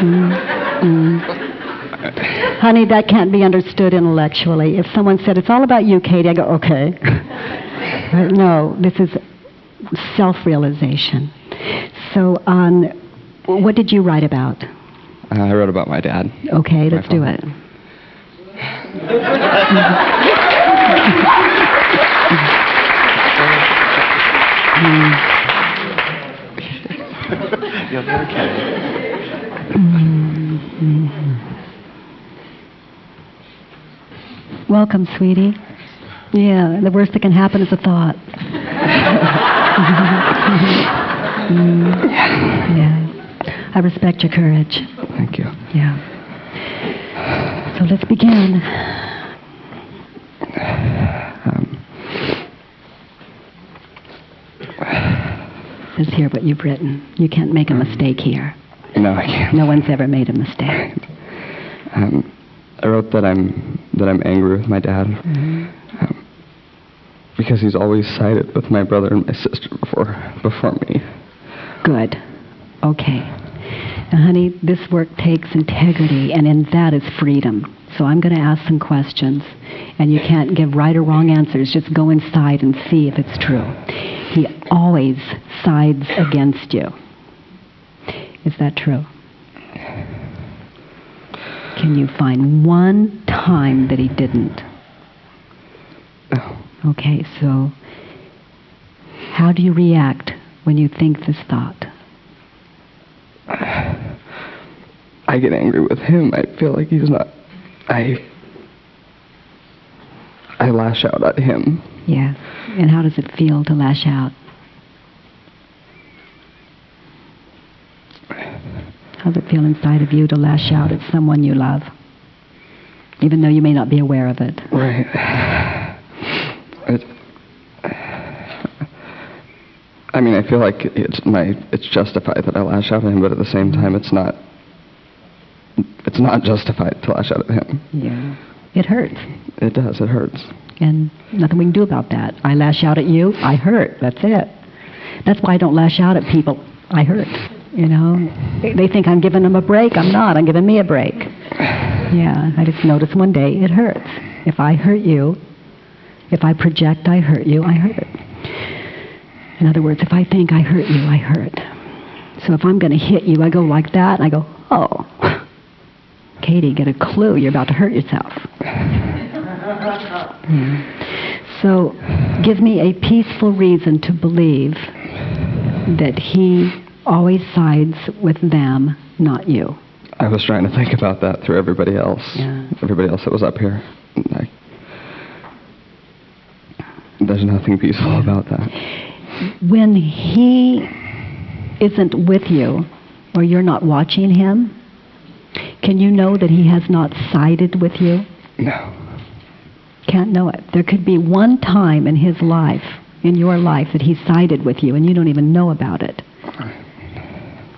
mm, Honey, that can't be understood intellectually. If someone said, it's all about you, Katie, I go, okay. [LAUGHS] no, this is self realization. So, on what did you write about? Uh, I wrote about my dad. Okay, let's do it. You'll be okay. Welcome, sweetie. Yeah, the worst that can happen is a thought. [LAUGHS] yeah. I respect your courage. Thank you. Yeah. So let's begin. Um, says here what you've written. You can't make a mistake here. No, I can't. No one's ever made a mistake. Um, I wrote that I'm that I'm angry with my dad mm-hmm. um, because he's always sided with my brother and my sister before before me. Good. Okay. Now, honey, this work takes integrity, and in that is freedom. So I'm going to ask some questions, and you can't give right or wrong answers. Just go inside and see if it's true. He always sides against you. Is that true? Can you find one time that he didn't? Oh. Okay, so how do you react when you think this thought? I get angry with him. I feel like he's not. I. I lash out at him. Yeah. And how does it feel to lash out? How does it feel inside of you to lash out at someone you love? Even though you may not be aware of it. Right. It, I, mean, I feel like it's my it's justified that I lash out at him, but at the same mm-hmm. time, it's not. It's not justified to lash out at him. Yeah. It hurts. It does. It hurts. And nothing we can do about that. I lash out at you. I hurt. That's it. That's why I don't lash out at people. I hurt. You know, they think I'm giving them a break. I'm not. I'm giving me a break. Yeah. I just noticed one day it hurts. If I hurt you, if I project I hurt you, I hurt. In other words, if I think I hurt you, I hurt. So if I'm going to hit you, I go like that, and I go, oh, [LAUGHS] Katie, get a clue. You're about to hurt yourself. [LAUGHS] Yeah. So give me a peaceful reason to believe that he always sides with them, not you. I was trying to think about that through everybody else. Yeah. Everybody else that was up here. I, there's nothing peaceful about that. When he isn't with you, or you're not watching him, can you know that he has not sided with you? No. Can't know it. There could be one time in his life, in your life, that he sided with you and you don't even know about it.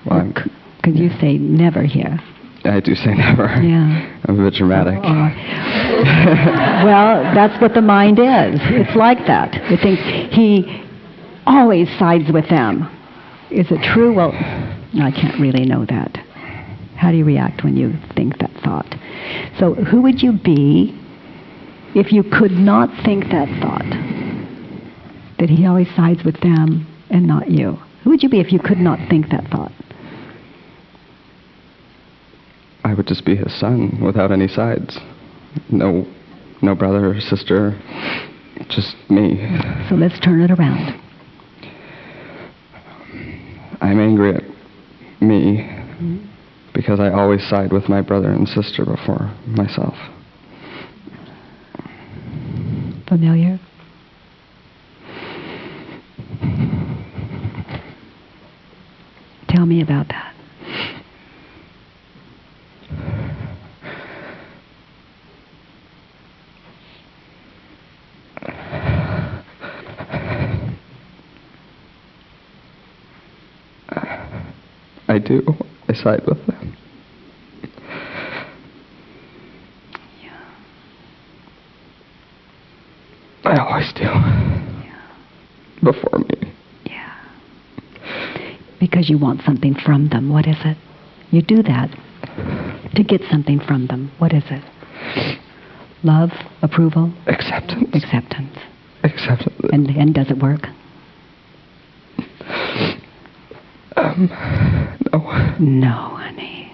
Well, Because you say never here. I do say never. Yeah. [LAUGHS] I'm a bit dramatic. Oh. well, that's what the mind is. It's like that. It thinks he always sides with them. Is it true? Well, I can't really know that. How do you react when you think that thought? So, who would you be if you could not think that thought? That he always sides with them and not you? Who would you be if you could not think that thought? I would just be his son without any sides. No, no brother or sister, just me. So let's turn it around. I'm angry at me because I always side with my brother and sister before myself. Familiar? Tell me about that. Do. I side with them. I always do. Before me. Yeah. Because you want something from them. What is it? You do that to get something from them. What is it? Love, approval, Acceptance. acceptance. Acceptance. And and does it work? Um, no. Honey.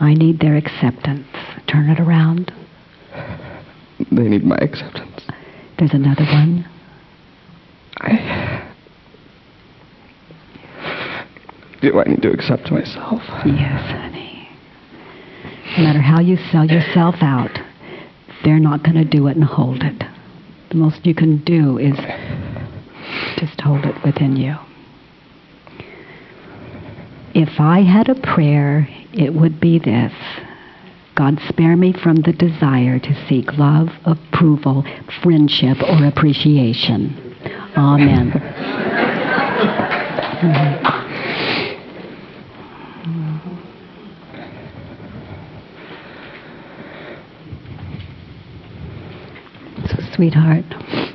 I need their acceptance. Turn it around. They need my acceptance. There's another one. I. Do I need to accept myself? Yes, honey. No matter how you sell yourself out, they're not going to do it and hold it. The most you can do is just hold it within you. If I had a prayer, it would be this God, spare me from the desire to seek love, approval, friendship, or appreciation. Amen. So, sweetheart,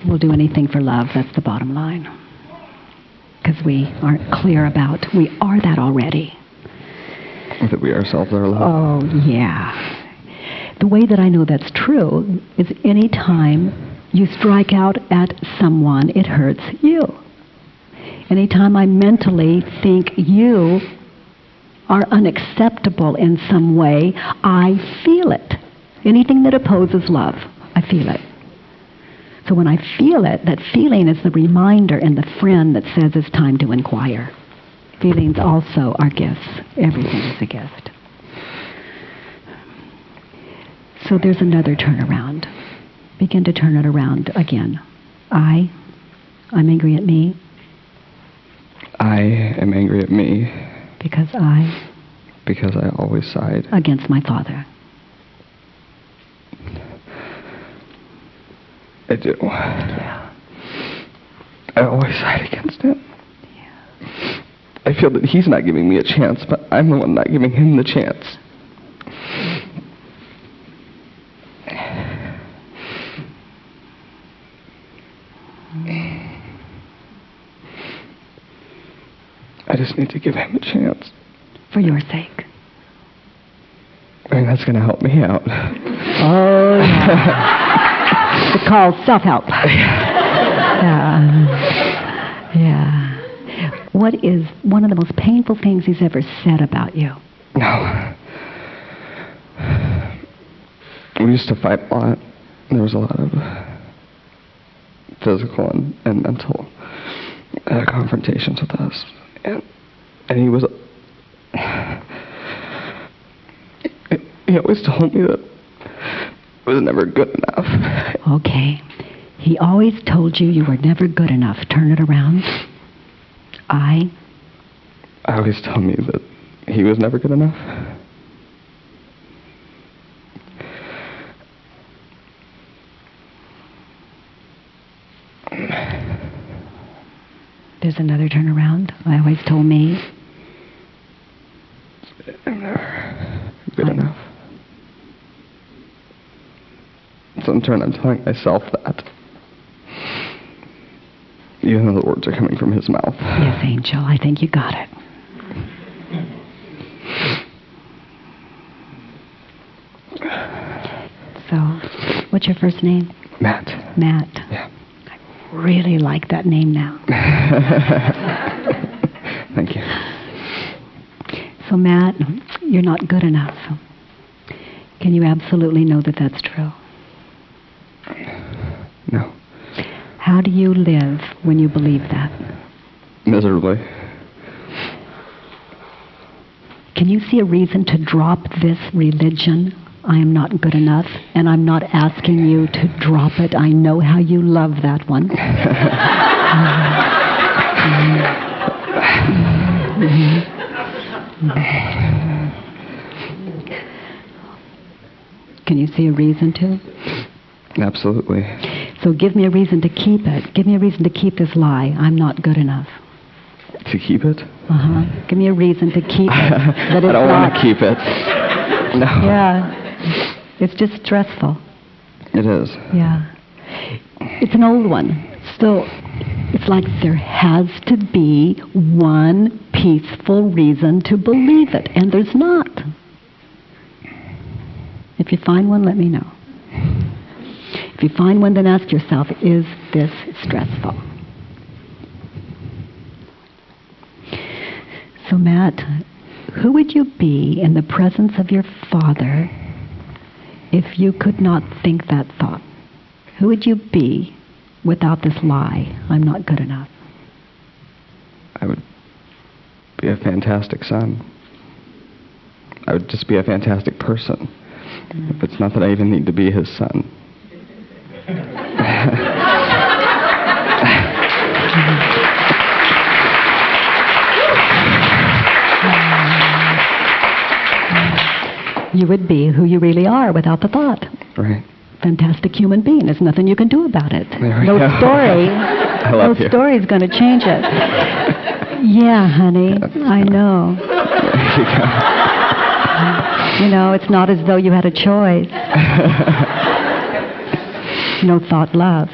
we'll do anything for love. That's the bottom line. We aren't clear about, we are that already. That we ourselves are love. Oh, yeah. The way that I know that's true is any time you strike out at someone, it hurts you. Anytime I mentally think you are unacceptable in some way, I feel it. Anything that opposes love, I feel it. So when I feel it, that feeling is the reminder and the friend that says it's time to inquire. Feelings also are gifts. Everything is a gift. So there's another turnaround. Begin to turn it around again. I, I'm angry at me I am angry at me because I, because I always side. against my father. I do. Yeah. I always side against him. I feel that he's not giving me a chance, but I'm the one not giving him the chance. I just need to give him a chance. For your sake. I mean, that's going to help me out. Oh, yeah. [LAUGHS] called self-help. [LAUGHS] Yeah. Yeah. What is one of the most painful things he's ever said about you? No. We used to fight a lot. There was a lot of physical and, and mental uh, confrontations with us. And, and he was. [SIGHS] He always told me that was never good enough. [LAUGHS] Okay. He always told you you were never good enough. Turn it around. I. I always told me that he was never good enough. There's another turnaround. I always told me. I'm never good enough. I'm telling myself that. Even though the words are coming from his mouth. Yes, Angel. I think you got it. So, what's your first name? Matt. Matt. Yeah. I really like that name now. [LAUGHS] Thank you. So, Matt, you're not good enough. Can you absolutely know that that's true? No. How do you live when you believe that? Miserably. Can you see a reason to drop this religion? I am not good enough, and I'm not asking you to drop it. I know how you love that one. [LAUGHS] Can you see a reason to? Absolutely. So give me a reason to keep it. Give me a reason to keep this lie. I'm not good enough. To keep it? Uh huh. Give me a reason to keep it. [LAUGHS] I don't want to keep it. [LAUGHS] No. Yeah. It's just stressful. It is. Yeah. It's an old one. So it's like there has to be one peaceful reason to believe it, and there's not. If you find one, let me know. If you find one, then ask yourself, is this stressful? So, Matt, who would you be in the presence of your Father if you could not think that thought? Who would you be without this lie, I'm not good enough? I would be a fantastic son. I would just be a fantastic person. If it's not that I even need to be his son. You would be who you really are without the thought. Right. Fantastic human being. There's nothing you can do about it. No go. story. [LAUGHS] No you. story's going to change it. yeah, honey. I know. You. You know, it's not as though you had a choice. [LAUGHS] no thought, love.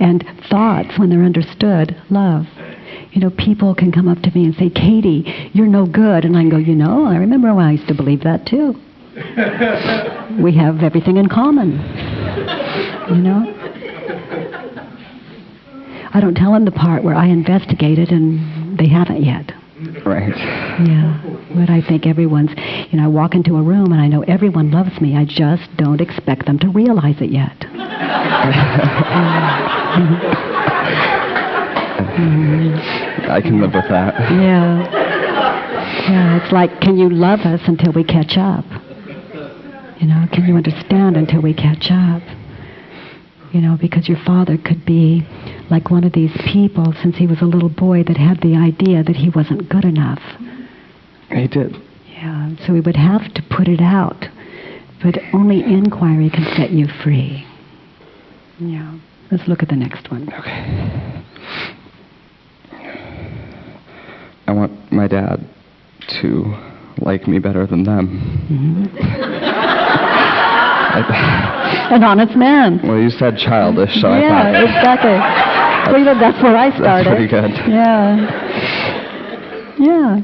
And thoughts, when they're understood, love. You know, people can come up to me and say, Katie, you're no good. And I can go, you know, I remember when I used to believe that too. [LAUGHS] we have everything in common. You know? I don't tell them the part where I investigated and they haven't yet. Right. Yeah. But I think everyone's, you know, I walk into a room and I know everyone loves me. I just don't expect them to realize it yet. [LAUGHS] I can live with that. Yeah. Yeah, it's like, can you love us until we catch up? You know, can you understand until we catch up? You know, because your father could be like one of these people since he was a little boy that had the idea that he wasn't good enough. He did. Yeah, so we would have to put it out. But only inquiry can set you free. Yeah. Let's look at the next one. Okay. I want my dad to like me better than them. Mm-hmm. [LAUGHS] An honest man. Well, you said childish, so yeah, I thought. Yeah, exactly. That's, [LAUGHS] well, that's where I started. That's pretty good. Yeah. Yeah.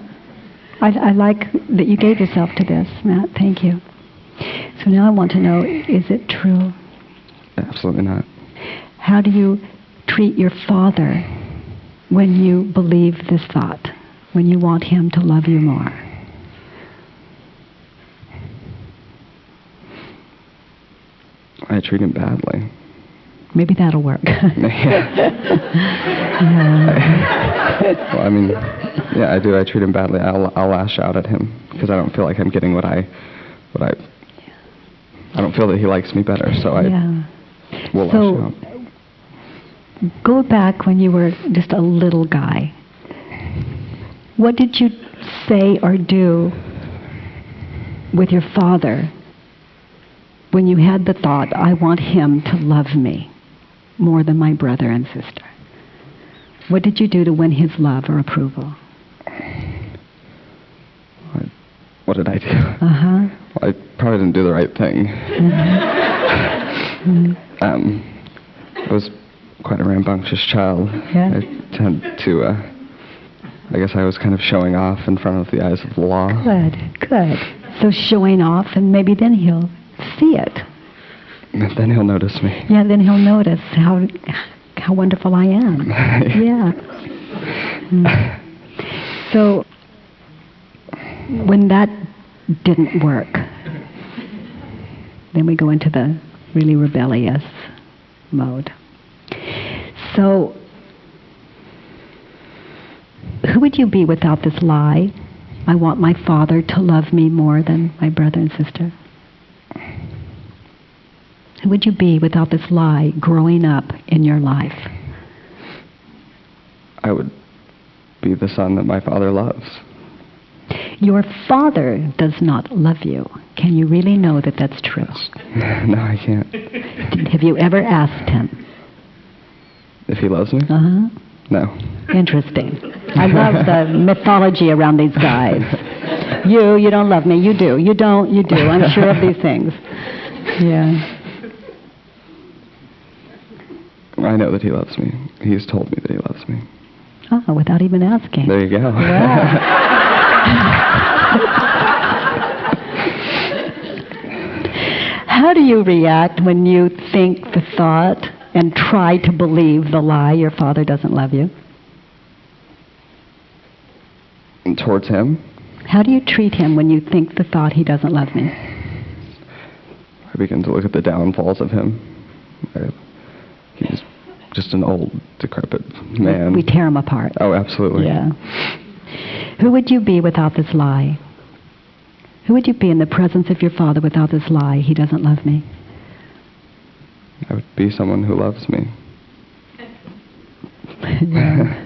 I, I like that you gave yourself to this, Matt. Thank you. So now I want to know is it true? Absolutely not. How do you treat your father when you believe this thought, when you want him to love you more? I treat him badly. Maybe that'll work. [LAUGHS] yeah. Um, well, I mean, yeah, I do. I treat him badly. I'll I'll lash out at him because I don't feel like I'm getting what I what I I don't feel that he likes me better. So I yeah. will so, lash out. Go back when you were just a little guy. What did you say or do with your father when you had the thought, I want him to love me more than my brother and sister? What did you do to win his love or approval? What did I do? Uh-huh. Well, I probably didn't do the right thing. Mm-hmm. [LAUGHS] um, I was quite a rambunctious child. Yeah. I tend to, uh, I guess I was kind of showing off in front of the eyes of the law. Good, good. So showing off, and maybe then he'll see it. And then he'll notice me. Yeah, then he'll notice how how wonderful I am. [LAUGHS] yeah. Mm. So when that didn't work, then we go into the really rebellious mode. So who would you be without this lie? I want my father to love me more than my brother and sister. Who would you be without this lie growing up in your life? I would be the son that my father loves. Your father does not love you. Can you really know that that's true? [LAUGHS] no, I can't. [LAUGHS] Have you ever asked him? If he loves me? Uh huh. No. Interesting. I [LAUGHS] love the mythology around these guys. You, you don't love me. You do. You don't. You do. I'm sure of these things. Yeah. I know that he loves me. He's told me that he loves me. Oh, without even asking. There you go. [LAUGHS] How do you react when you think the thought and try to believe the lie your father doesn't love you? Towards him? How do you treat him when you think the thought he doesn't love me? I begin to look at the downfalls of him. I, he's just an old, decrepit man. We tear him apart. Oh, absolutely. Yeah. Who would you be without this lie? Who would you be in the presence of your father without this lie? He doesn't love me. I would be someone who loves me. [LAUGHS] yeah.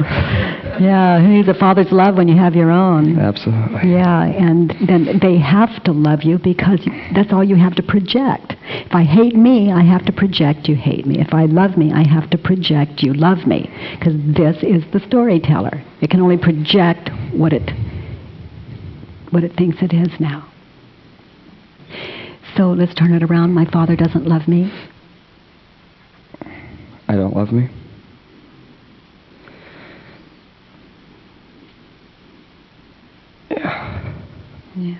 Yeah, who needs a father's love when you have your own? Absolutely. Yeah, and then they have to love you because that's all you have to project. If I hate me, I have to project you hate me. If I love me, I have to project you love me. Because this is the storyteller. It can only project what it what it thinks it is now. So let's turn it around. My father doesn't love me. I don't love me. Yeah. Yeah.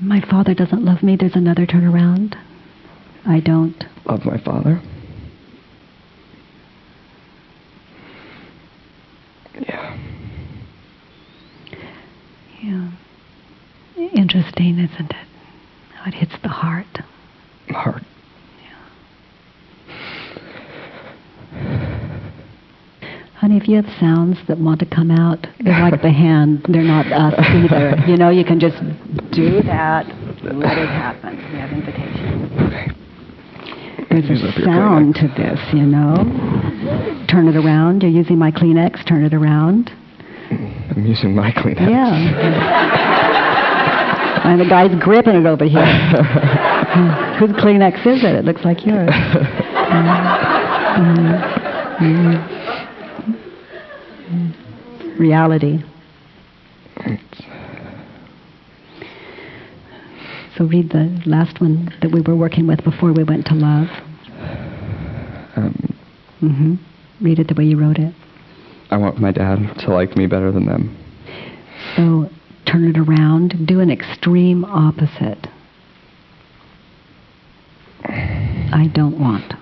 My father doesn't love me. There's another turnaround. I don't love my father. Yeah. Yeah. Interesting, isn't it? How it hits the heart. Heart. Honey, if you have sounds that want to come out, they're like the [LAUGHS] hand. They're not us either. You know, you can just do that. Let it happen. We have invitation. There's a sound to this, you know. Turn it around. You're using my Kleenex. Turn it around. I'm using my Kleenex. Yeah. and the guy's gripping it over here. [LAUGHS] Whose Kleenex is it? It looks like yours. [LAUGHS] Mm-hmm. Mm-hmm. Reality. So read the last one that we were working with before we went to love. Um, hmm Read it the way you wrote it. I want my dad to like me better than them. So turn it around. Do an extreme opposite. I don't want.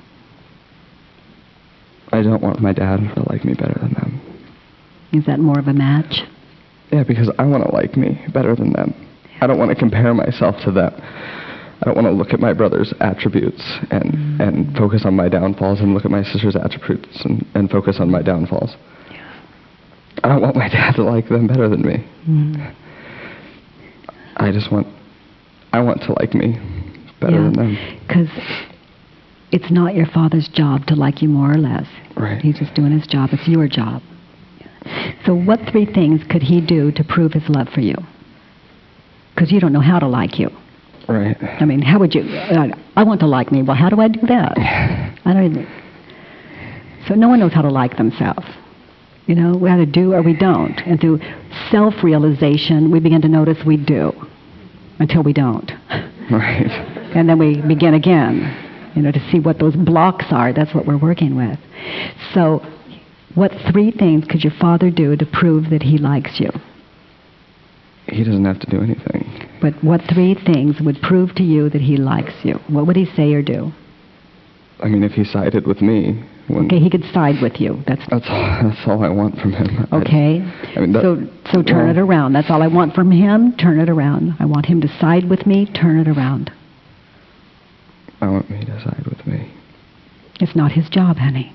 I don't want my dad to like me better than them. Is that more of a match? Yeah, because I want to like me better than them. I don't want to compare myself to them. I don't want to look at my brother's attributes and, mm. and focus on my downfalls and look at my sister's attributes and, and focus on my downfalls. Yeah. I don't want my dad to like them better than me. Mm. I just want, I want to like me better yeah. than them. Because it's not your father's job to like you more or less. Right. He's just doing his job. It's your job. So, what three things could he do to prove his love for you? Because you don't know how to like you. Right. I mean, how would you? Uh, I want to like me. Well, how do I do that? [SIGHS] I don't. Even, so no one knows how to like themselves. You know, we either do or we don't. And through self-realization, we begin to notice we do, until we don't. Right. [LAUGHS] And then we begin again. You know, to see what those blocks are. That's what we're working with. So, what three things could your father do to prove that he likes you? He doesn't have to do anything. But what three things would prove to you that he likes you? What would he say or do? I mean, if he sided with me. okay, he could side with you. That's that's all, that's all I want from him. Okay. I, I mean, that, so so turn well, it around. That's all I want from him. Turn it around. I want him to side with me. Turn it around. I want me to side with me. It's not his job, honey.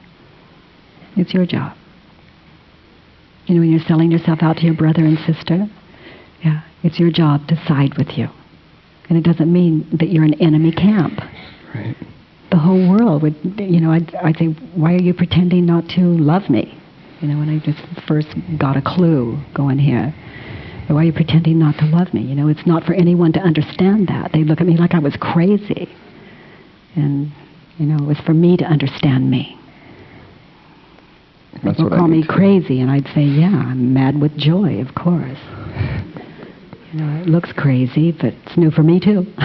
It's your job. You know, when you're selling yourself out to your brother and sister, yeah, it's your job to side with you. And it doesn't mean that you're an enemy camp. Right. The whole world would, you know, I'd, I'd say, why are you pretending not to love me? You know, when I just first got a clue going here. Why are you pretending not to love me? You know, it's not for anyone to understand that. They look at me like I was crazy. And, you know, it was for me to understand me. That's People call me crazy, and I'd say, yeah, I'm mad with joy, of course. You know, it looks crazy, but it's new for me too. [LAUGHS]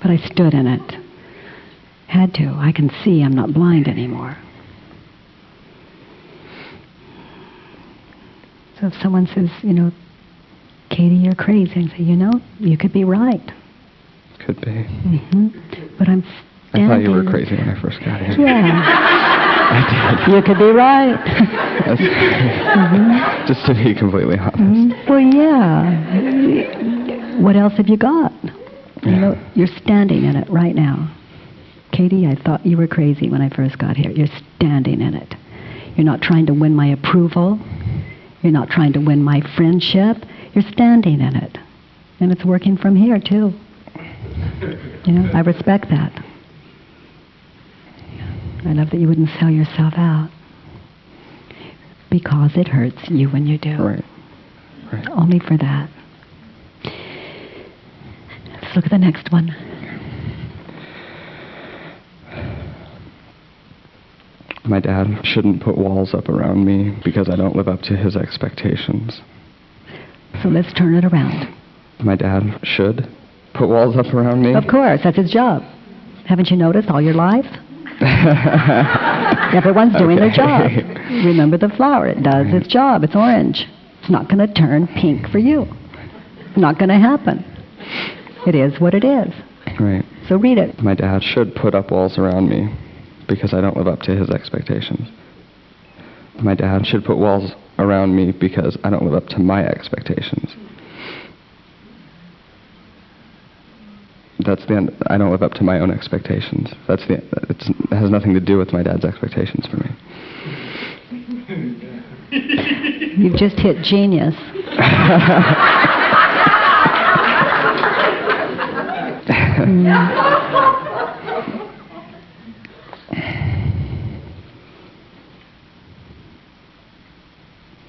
but I stood in it. Had to. I can see I'm not blind anymore. So if someone says, you know, Katie, you're crazy, I say, you know, you could be right. Could be. Mm-hmm. But I'm I thought you were crazy when I first got here. Yeah. [LAUGHS] I did. You could be right. [LAUGHS] mm-hmm. Just to be completely honest. Mm-hmm. Well, yeah. What else have you got? You know, you're standing in it right now. Katie, I thought you were crazy when I first got here. You're standing in it. You're not trying to win my approval. You're not trying to win my friendship. You're standing in it. And it's working from here, too. You know, I respect that. I love that you wouldn't sell yourself out because it hurts you when you do. Right. right. Only for that. Let's look at the next one. My dad shouldn't put walls up around me because I don't live up to his expectations. So let's turn it around. My dad should put walls up around me? Of course, that's his job. Haven't you noticed all your life? [LAUGHS] Everyone's doing okay. their job. Remember the flower. It does its job. It's orange. It's not going to turn pink for you. It's not going to happen. It is what it is. Right. So read it. My dad should put up walls around me because I don't live up to his expectations. My dad should put walls around me because I don't live up to my expectations. That's the end. I don't live up to my own expectations. That's the. It's, it has nothing to do with my dad's expectations for me. You've just hit genius. [LAUGHS]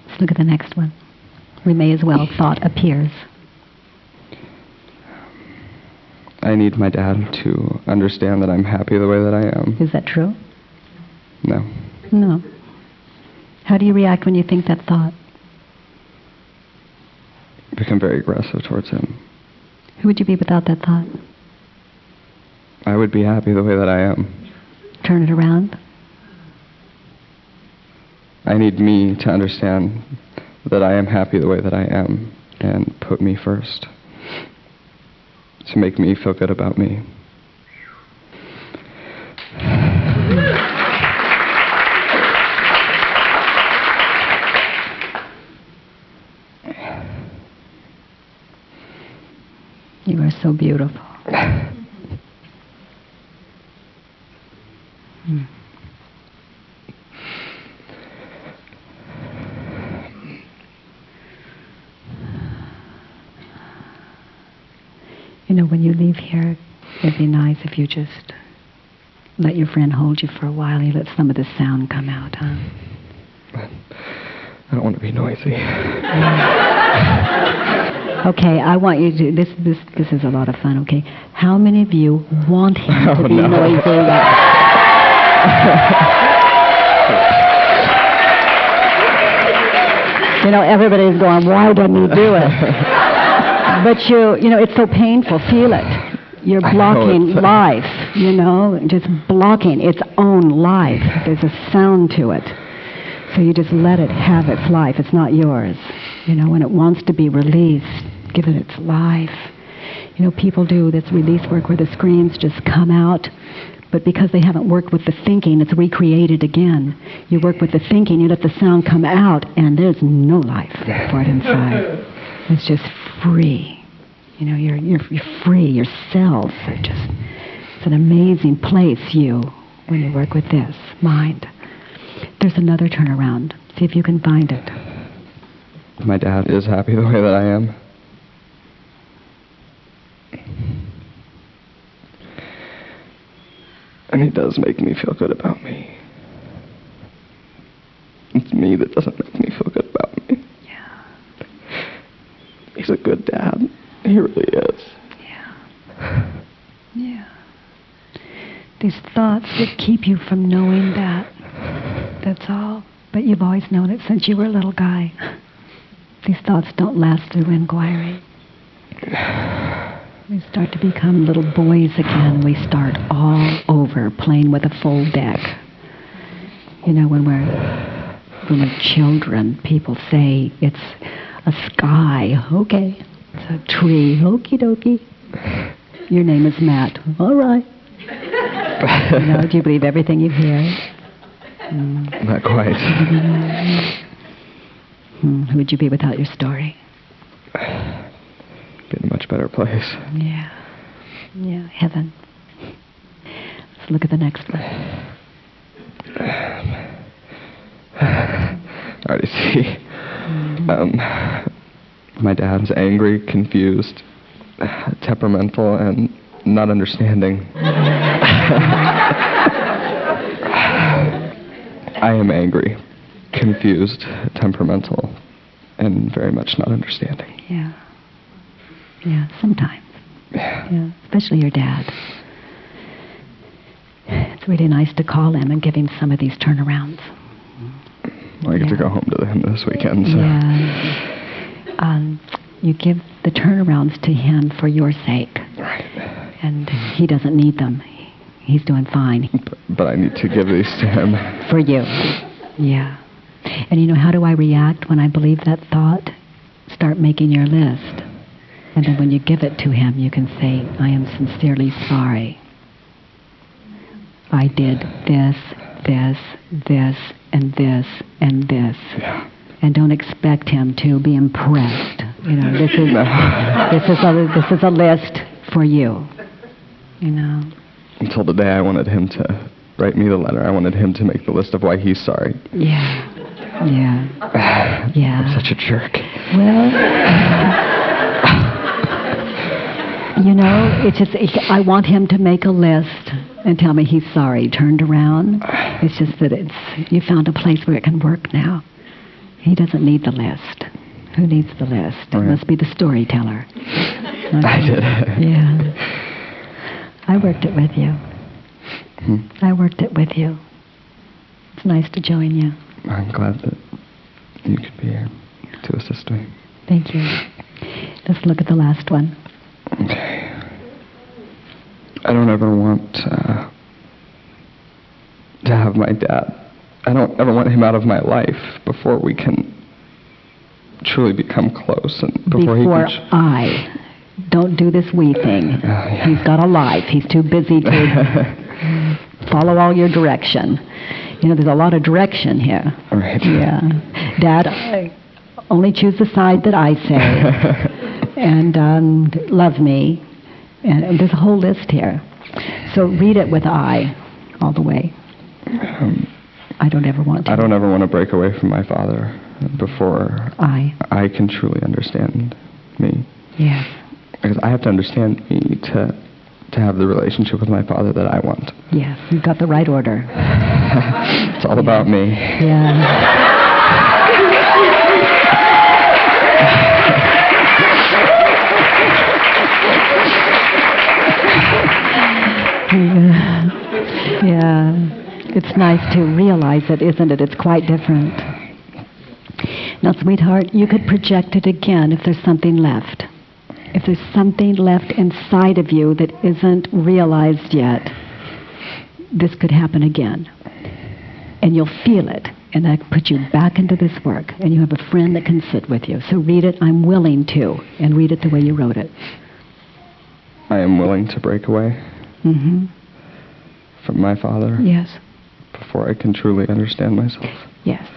Let's look at the next one. We may as well thought appears. I need my dad to understand that I'm happy the way that I am. Is that true? No. No. How do you react when you think that thought? Become very aggressive towards him. Who would you be without that thought? I would be happy the way that I am. Turn it around. I need me to understand that I am happy the way that I am and put me first to make me feel good about me. You are so beautiful. [LAUGHS] when you leave here, it'd be nice if you just let your friend hold you for a while. You let some of the sound come out, huh? I don't want to be noisy. [LAUGHS] okay, I want you to. This this this is a lot of fun. Okay, how many of you want him oh, to be no. noisy? [LAUGHS] you know, everybody's going, why doesn't he do it? [LAUGHS] but you, you know, it's so painful. Feel it. You're blocking life, you know, just blocking its own life. There's a sound to it. So you just let it have its life. It's not yours. You know, when it wants to be released, give it its life. You know, people do this release work where the screams just come out, but because they haven't worked with the thinking, it's recreated again. You work with the thinking, you let the sound come out, and there's no life for it inside. [LAUGHS] It's just free. You know, you're, you're, you're free. Your cells are just, it's an amazing place, you, when you work with this mind. There's another turnaround. See if you can find it. My dad is happy the way that I am. And he does make me feel good about me. It's me that doesn't make me feel good about. He's a good dad. He really is. Yeah. Yeah. These thoughts that keep you from knowing that. That's all. But you've always known it since you were a little guy. These thoughts don't last through inquiry. We start to become little boys again. We start all over playing with a full deck. You know, when we're when we're children, people say it's a sky. Okay. It's a tree. Okie dokie. Your name is Matt. All right. you know, do you believe everything you hear? Mm. Not quite. hmm. Who would you be without your story? Be in a much better place. Yeah. Yeah, heaven. Let's look at the next one. [SIGHS] I already see. Um, my dad's angry, confused, temperamental, and not understanding. [LAUGHS] I am angry, confused, temperamental, and very much not understanding. Yeah. Yeah, sometimes. Yeah. Yeah, especially your dad. It's really nice to call him and give him some of these turnarounds. I get yeah. to go home to him this weekend. So. Yeah um, you give the turnarounds to him for your sake. Right. And he doesn't need them. He's doing fine. [LAUGHS] But, but I need to give these to him. For you. Yeah. And you know, how do I react when I believe that thought? Start making your list. And then when you give it to him, you can say, I am sincerely sorry. I did this, this, this, and this, and this. Yeah and don't expect him to be impressed. You know, this is this is a this is a list for you. You know. Until the day I wanted him to write me the letter, I wanted him to make the list of why he's sorry. Yeah. Yeah. [SIGHS] yeah. I'm such a jerk. Well. You know, it's just it, I want him to make a list and tell me he's sorry. Turned around. It's just that it's you found a place where it can work now. He doesn't need the list. Who needs the list? It right. must be the storyteller. Okay. [LAUGHS] I did. yeah. I worked it with you. Hmm. I worked it with you. It's nice to join you. I'm glad that you could be here to assist me. Thank you. Let's look at the last one. Okay. I don't ever want uh, to have my dad. I don't ever want him out of my life before we can truly become close and before, before he can. I don't do this we thing. Uh, [LAUGHS] yeah. He's got a life. He's too busy to [LAUGHS] follow all your direction. You know, there's a lot of direction here. Right. Yeah. Dad, I only choose the side that I say. [LAUGHS] and um, love me. And, there's a whole list here. So read it with I all the way. Um, I don't ever want to. I don't ever want to break away from my father before I. I can truly understand me. Yes. Because I have to understand me to to have the relationship with my father that I want. Yes, you've got the right order. [LAUGHS] it's all about me. Yeah. yeah. It's nice to realize it, isn't it? It's quite different. Now, sweetheart, you could project it again if there's something left. If there's something left inside of you that isn't realized yet, this could happen again. And you'll feel it. And that puts you back into this work. And you have a friend that can sit with you. So read it, I'm willing to. And read it the way you wrote it. I am willing to break away Mm-hmm. from my father Yes. Before I can truly understand myself. Yes.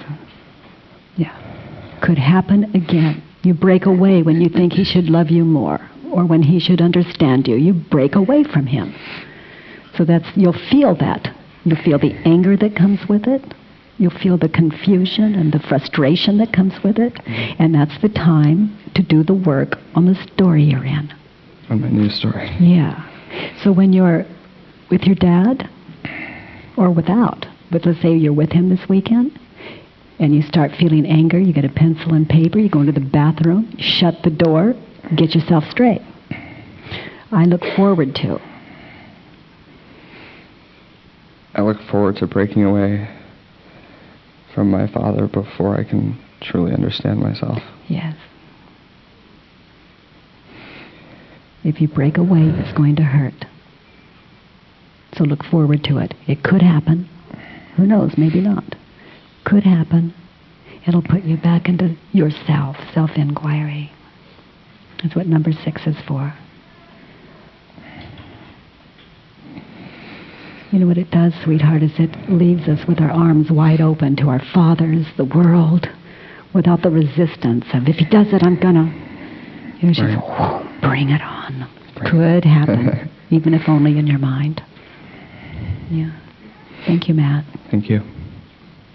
Yeah. Could happen again. You break away when you think he should love you more or when he should understand you. You break away from him. So that's you'll feel that. You'll feel the anger that comes with it. You'll feel the confusion and the frustration that comes with it. And that's the time to do the work on the story you're in. On my new story. Yeah. So when you're with your dad or without, but let's say you're with him this weekend and you start feeling anger, you get a pencil and paper, you go into the bathroom, shut the door, get yourself straight. I look forward to. I look forward to breaking away from my father before I can truly understand myself. Yes. If you break away, it's going to hurt. So look forward to it. It could happen. Who knows? Maybe not. Could happen. It'll put you back into yourself, self inquiry. That's what number six is for. You know what it does, sweetheart, is it leaves us with our arms wide open to our fathers, the world, without the resistance of, if he does it, I'm gonna. It was just, Right. whoo, bring it on. Could happen, [LAUGHS] even if only in your mind. Yeah. Thank you, Matt. Thank you.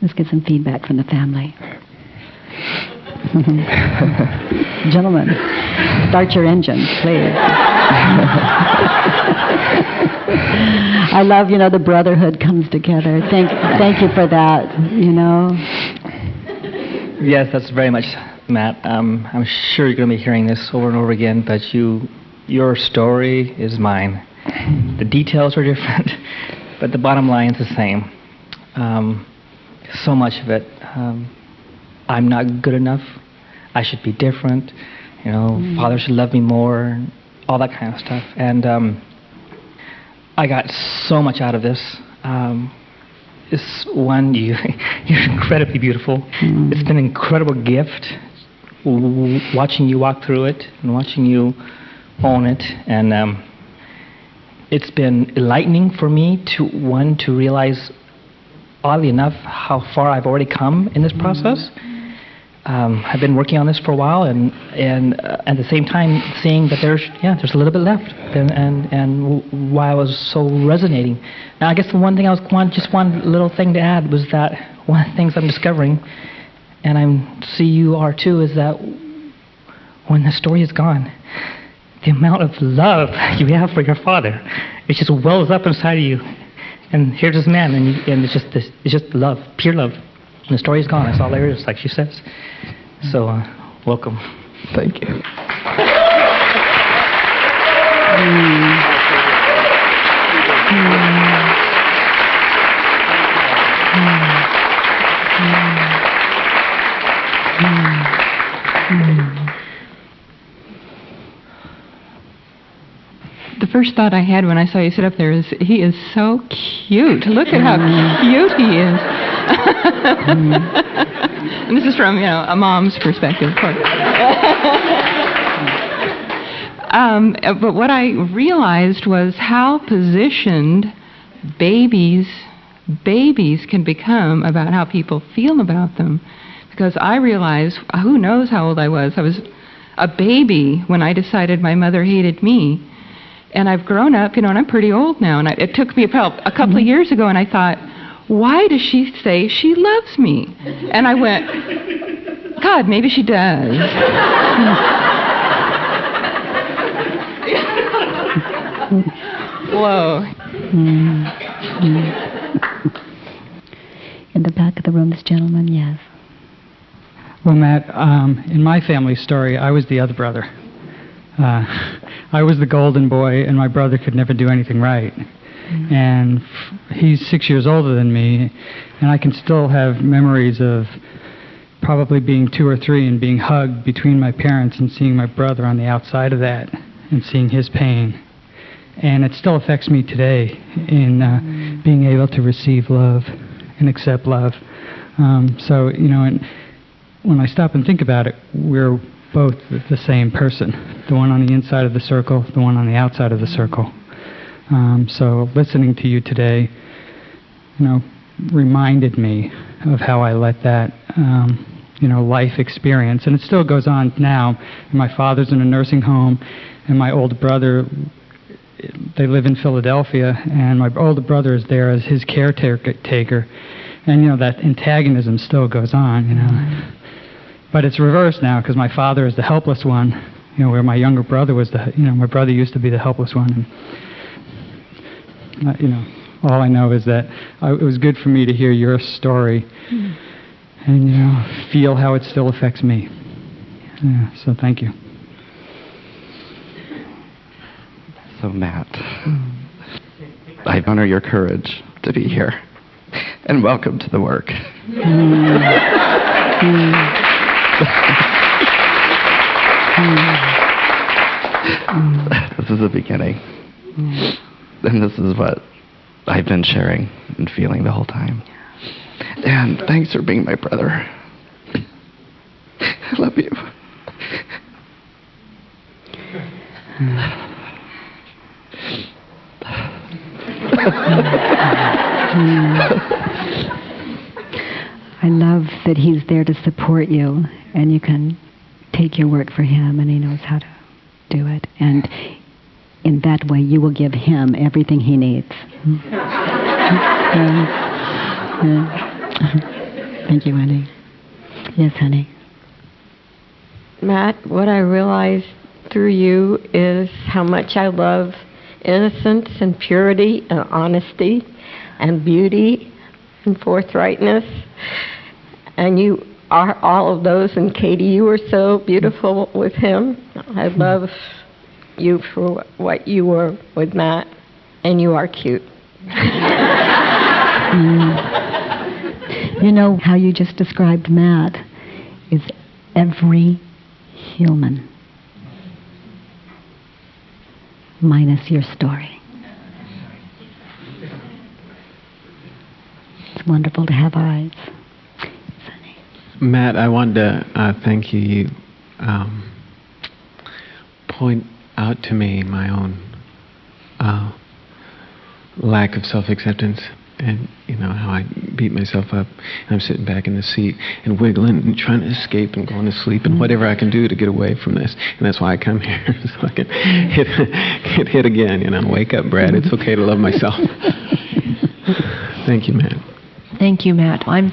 Let's get some feedback from the family. [LAUGHS] Gentlemen, start your engines, please. I love, you know, the brotherhood comes together. Thank, thank you for that, you know. Yes, that's very much Matt. Um, I'm sure you're going to be hearing this over and over again, but you, your story is mine. The details are different, but the bottom line is the same. Um, so much of it. Um, I'm not good enough. I should be different. You know, father should love me more. All that kind of stuff. And um, I got so much out of this. Um, it's one you [LAUGHS] you're incredibly beautiful. It's been an incredible gift watching you walk through it and watching you own it and um, it's been enlightening for me to one to realize oddly enough how far I've already come in this process. Um, I've been working on this for a while, and and uh, at the same time seeing that there's yeah there's a little bit left, and and and why I was so resonating. Now I guess the one thing I was one just one little thing to add was that one of the things I'm discovering, and I'm see you are too, is that when the story is gone, the amount of love you have for your father, it just wells up inside of you. And here's this man, and, you, and it's just this, it's just love, pure love. And the story is gone. That's all there is, like she says. So, uh, welcome. Thank you. Mm. The first thought I had when I saw you sit up there is, he is so cute. Look at how cute he is. and [LAUGHS] this is from, you know, a mom's perspective, of course. um, but what I realized was how positioned babies babies can become about how people feel about them. Because I realized, who knows how old I was? I was a baby when I decided my mother hated me. And I've grown up, you know, and I'm pretty old now. And I, it took me about a couple of years ago, and I thought, why does she say she loves me? And I went, God, maybe she does. [LAUGHS] Whoa. Mm-hmm. In the back of the room, this gentleman, yes. Well, Matt, um, in my family story, I was the other brother. Uh, I was the golden boy, and my brother could never do anything right. Mm-hmm. And f- he's six years older than me, and I can still have memories of probably being two or three and being hugged between my parents and seeing my brother on the outside of that and seeing his pain. And it still affects me today in uh, mm-hmm. being able to receive love and accept love. Um, so, you know, and when I stop and think about it, we're both the same person the one on the inside of the circle, the one on the outside of the circle. Um, so, listening to you today, you know, reminded me of how I let that, um, you know, life experience, and it still goes on now. My father's in a nursing home, and my older brother they live in Philadelphia, and my older brother is there as his caretaker, and you know that antagonism still goes on, you know. But it's reversed now because my father is the helpless one, you know, where my younger brother was the, you know, my brother used to be the helpless one, and uh, you know, all I know is that I, it was good for me to hear your story, mm-hmm. and you know, feel how it still affects me. Yeah, so thank you. So, Matt, I honor your courage to be here. And welcome to the work. This is the beginning. And this is what I've been sharing and feeling the whole time. And thanks for being my brother. I love you. I love that he's there to support you and you can take your work for him and he knows how to do it. And in that way, you will give him everything he needs. [LAUGHS] Thank you, honey. Yes, honey. Matt, what I realized through you is how much I love innocence and purity and honesty and beauty and forthrightness. And you are all of those. And Katie, you were so beautiful with him. I hmm. love you for what you were with Matt. And you are cute. [LAUGHS] mm. You know how you just described Matt is every human minus your story. It's wonderful to have eyes. Matt, I wanted to uh, thank you. You um, point out to me my own uh, lack of self acceptance and you know how I beat myself up. And I'm sitting back in the seat and wiggling and trying to escape and going to sleep and whatever I can do to get away from this. And that's why I come here [LAUGHS] so I can hit get hit again you know wake up Brad. It's okay to love myself. [LAUGHS] Thank you Matt. Thank you Matt. I'm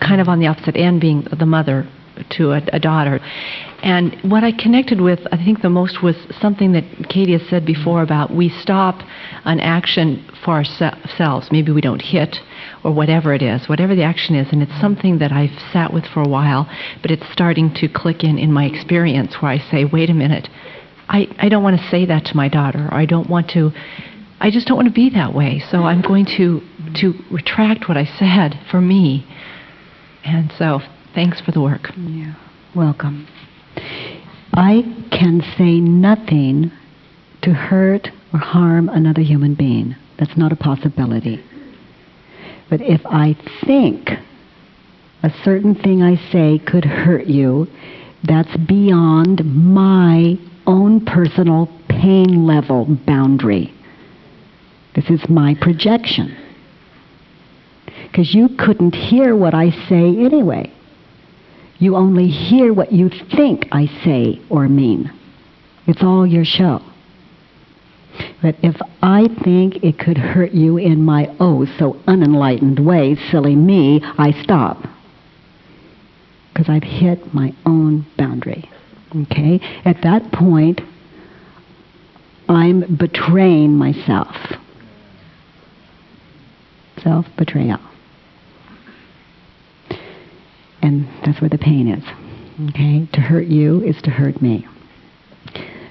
kind of on the opposite end being the mother to a, a daughter and what I connected with, I think the most was something that Katie has said before about we stop an action for ourselves. Maybe we don't hit or whatever it is, whatever the action is. And it's something that I've sat with for a while, but it's starting to click in in my experience where I say, wait a minute, I, I don't want to say that to my daughter, or I don't want to. I just don't want to be that way. So I'm going to to retract what I said for me And so, thanks for the work. Yeah. Welcome. I can say nothing to hurt or harm another human being. That's not a possibility. But if I think a certain thing I say could hurt you, that's beyond my own personal pain level boundary. This is my projection. Because you couldn't hear what I say anyway. You only hear what you think I say or mean. It's all your show. But if I think it could hurt you in my oh so unenlightened way, silly me, I stop. Because I've hit my own boundary. Okay? At that point, I'm betraying myself. Self betrayal. And that's where the pain is. Okay? To hurt you is to hurt me.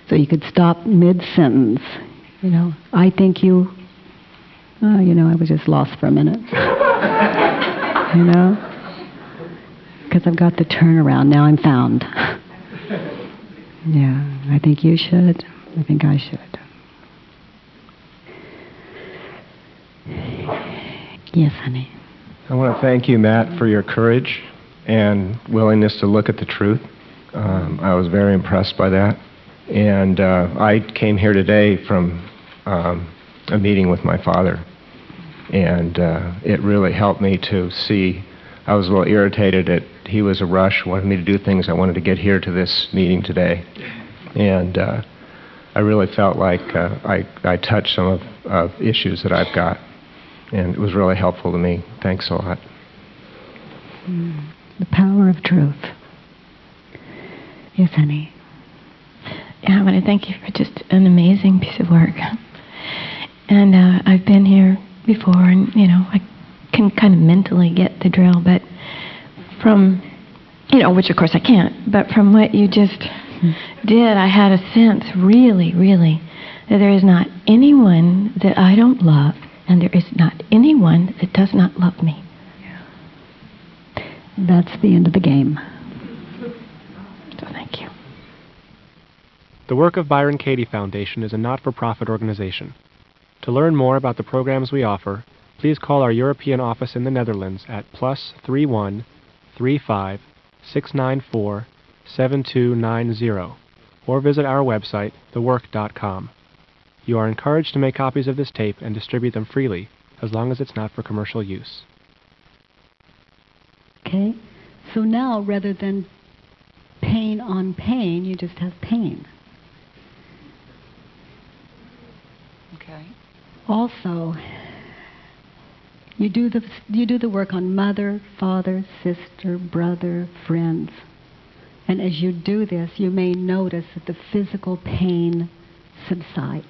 So you could stop mid sentence. You know, I think you, oh, you know, I was just lost for a minute. [LAUGHS] you know? Because I've got the turnaround. Now I'm found. yeah, I think you should. I think I should. Yes, honey. I want to thank you, Matt, for your courage and willingness to look at the truth. Um, I was very impressed by that. And uh, I came here today from um, a meeting with my father. And uh, it really helped me to see. I was a little irritated that he was a rush, wanted me to do things. I wanted to get here to this meeting today. And uh, I really felt like uh, I, I touched some of, of issues that I've got. And it was really helpful to me. Thanks a lot. Mm. The power of truth. Yes, honey. Yeah, I want to thank you for just an amazing piece of work. And uh, I've been here before, and you know, I can kind of mentally get the drill, but from, you know, which of course I can't, but from what you just did, I had a sense, really, really, that there is not anyone that I don't love, and there is not anyone that does not love me. That's the end of the game. So thank you. The work of Byron Katie Foundation is a not for profit organization. To learn more about the programs we offer, please call our European office in the Netherlands at plus 31 35 694 7290 or visit our website, thework.com. You are encouraged to make copies of this tape and distribute them freely, as long as it's not for commercial use. Okay? So now, rather than pain on pain, you just have pain. Okay. Also, you do the you do the work on mother, father, sister, brother, friends. And as you do this, you may notice that the physical pain subsides.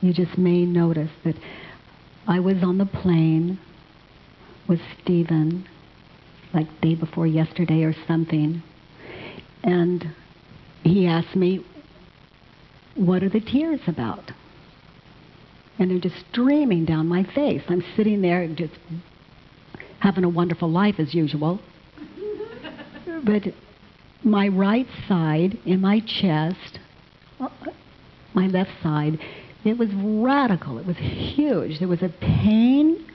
You just may notice that I was on the plane with Stephen like day before yesterday or something. And he asked me, What are the tears about? And they're just streaming down my face. I'm sitting there just having a wonderful life as usual. [LAUGHS] but my right side in my chest, my left side, it was radical. It was huge. There was a pain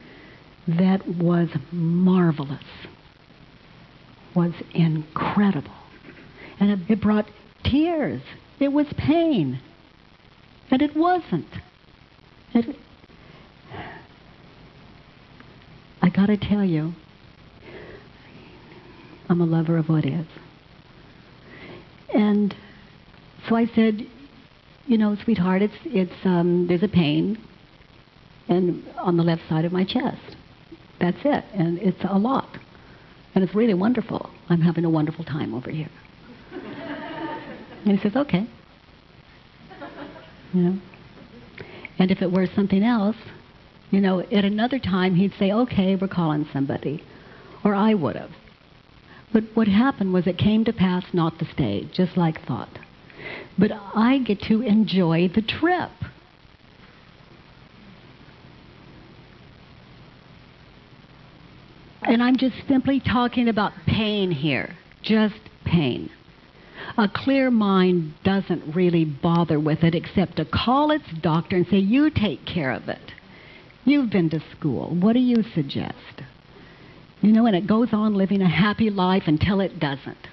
that was marvelous, was incredible. And it brought tears. It was pain. And it wasn't. It, I got to tell you, I'm a lover of what is. And so I said, you know, sweetheart, it's it's um, there's a pain, and on the left side of my chest. That's it, and it's a lot, and it's really wonderful. I'm having a wonderful time over here. and he says, okay. You know, and if it were something else, you know, at another time he'd say, okay, we're calling somebody, or I would have. But what happened was it came to pass not to stay, just like thought. But I get to enjoy the trip. And I'm just simply talking about pain here, just pain. A clear mind doesn't really bother with it except to call its doctor and say, You take care of it. You've been to school. What do you suggest? You know, and it goes on living a happy life until it doesn't.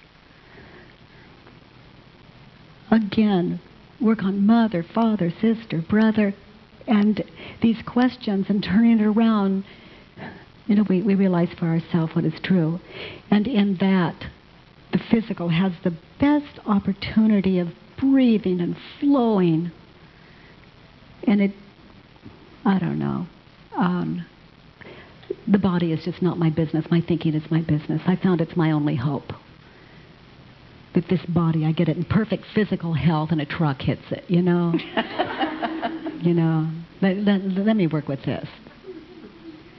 Again, work on mother, father, sister, brother, and these questions and turning it around. You know, we, we realize for ourselves what is true. And in that, the physical has the best opportunity of breathing and flowing. And it, I don't know. Um, the body is just not my business. My thinking is my business. I found it's my only hope. That this body, I get it in perfect physical health, and a truck hits it. You know. [LAUGHS] you know. Let, let, let me work with this.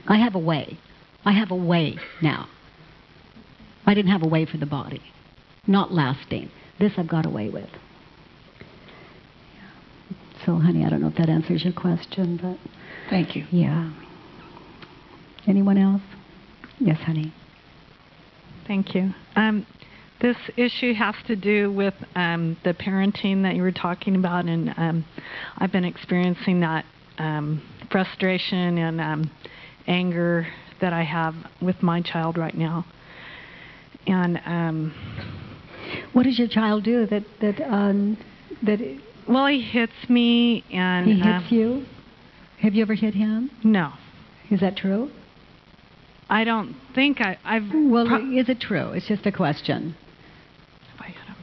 I have a way. I have a way now. I didn't have a way for the body. Not lasting. This I've got away with. So, honey, I don't know if that answers your question, but. Thank you. Yeah. Anyone else? Yes, honey. Thank you. Um, this issue has to do with um, the parenting that you were talking about, and um, I've been experiencing that um, frustration and um, anger that I have with my child right now. And um, what does your child do that that um, that? Well, he hits me, and he hits you. Have you ever hit him? No. Is that true? I don't think I, I've. Well, pro- is it true? It's just a question. Have I hit him?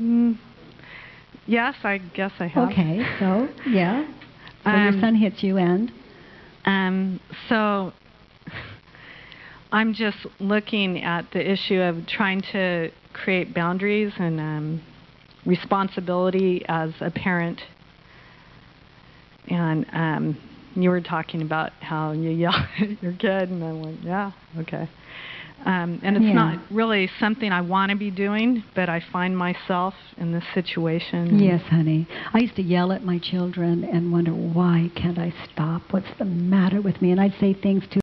Mm, yes, I guess I have. Okay, so yeah. So um, your son hits you, and um, so [LAUGHS] I'm just looking at the issue of trying to create boundaries and um, responsibility as a parent. And um, you were talking about how you yell [LAUGHS] at your kid, and I went, yeah, okay. Um, and it's yeah. not really something I want to be doing, but I find myself in this situation. Yes, honey. I used to yell at my children and wonder why can't I stop? What's the matter with me? And I'd say things to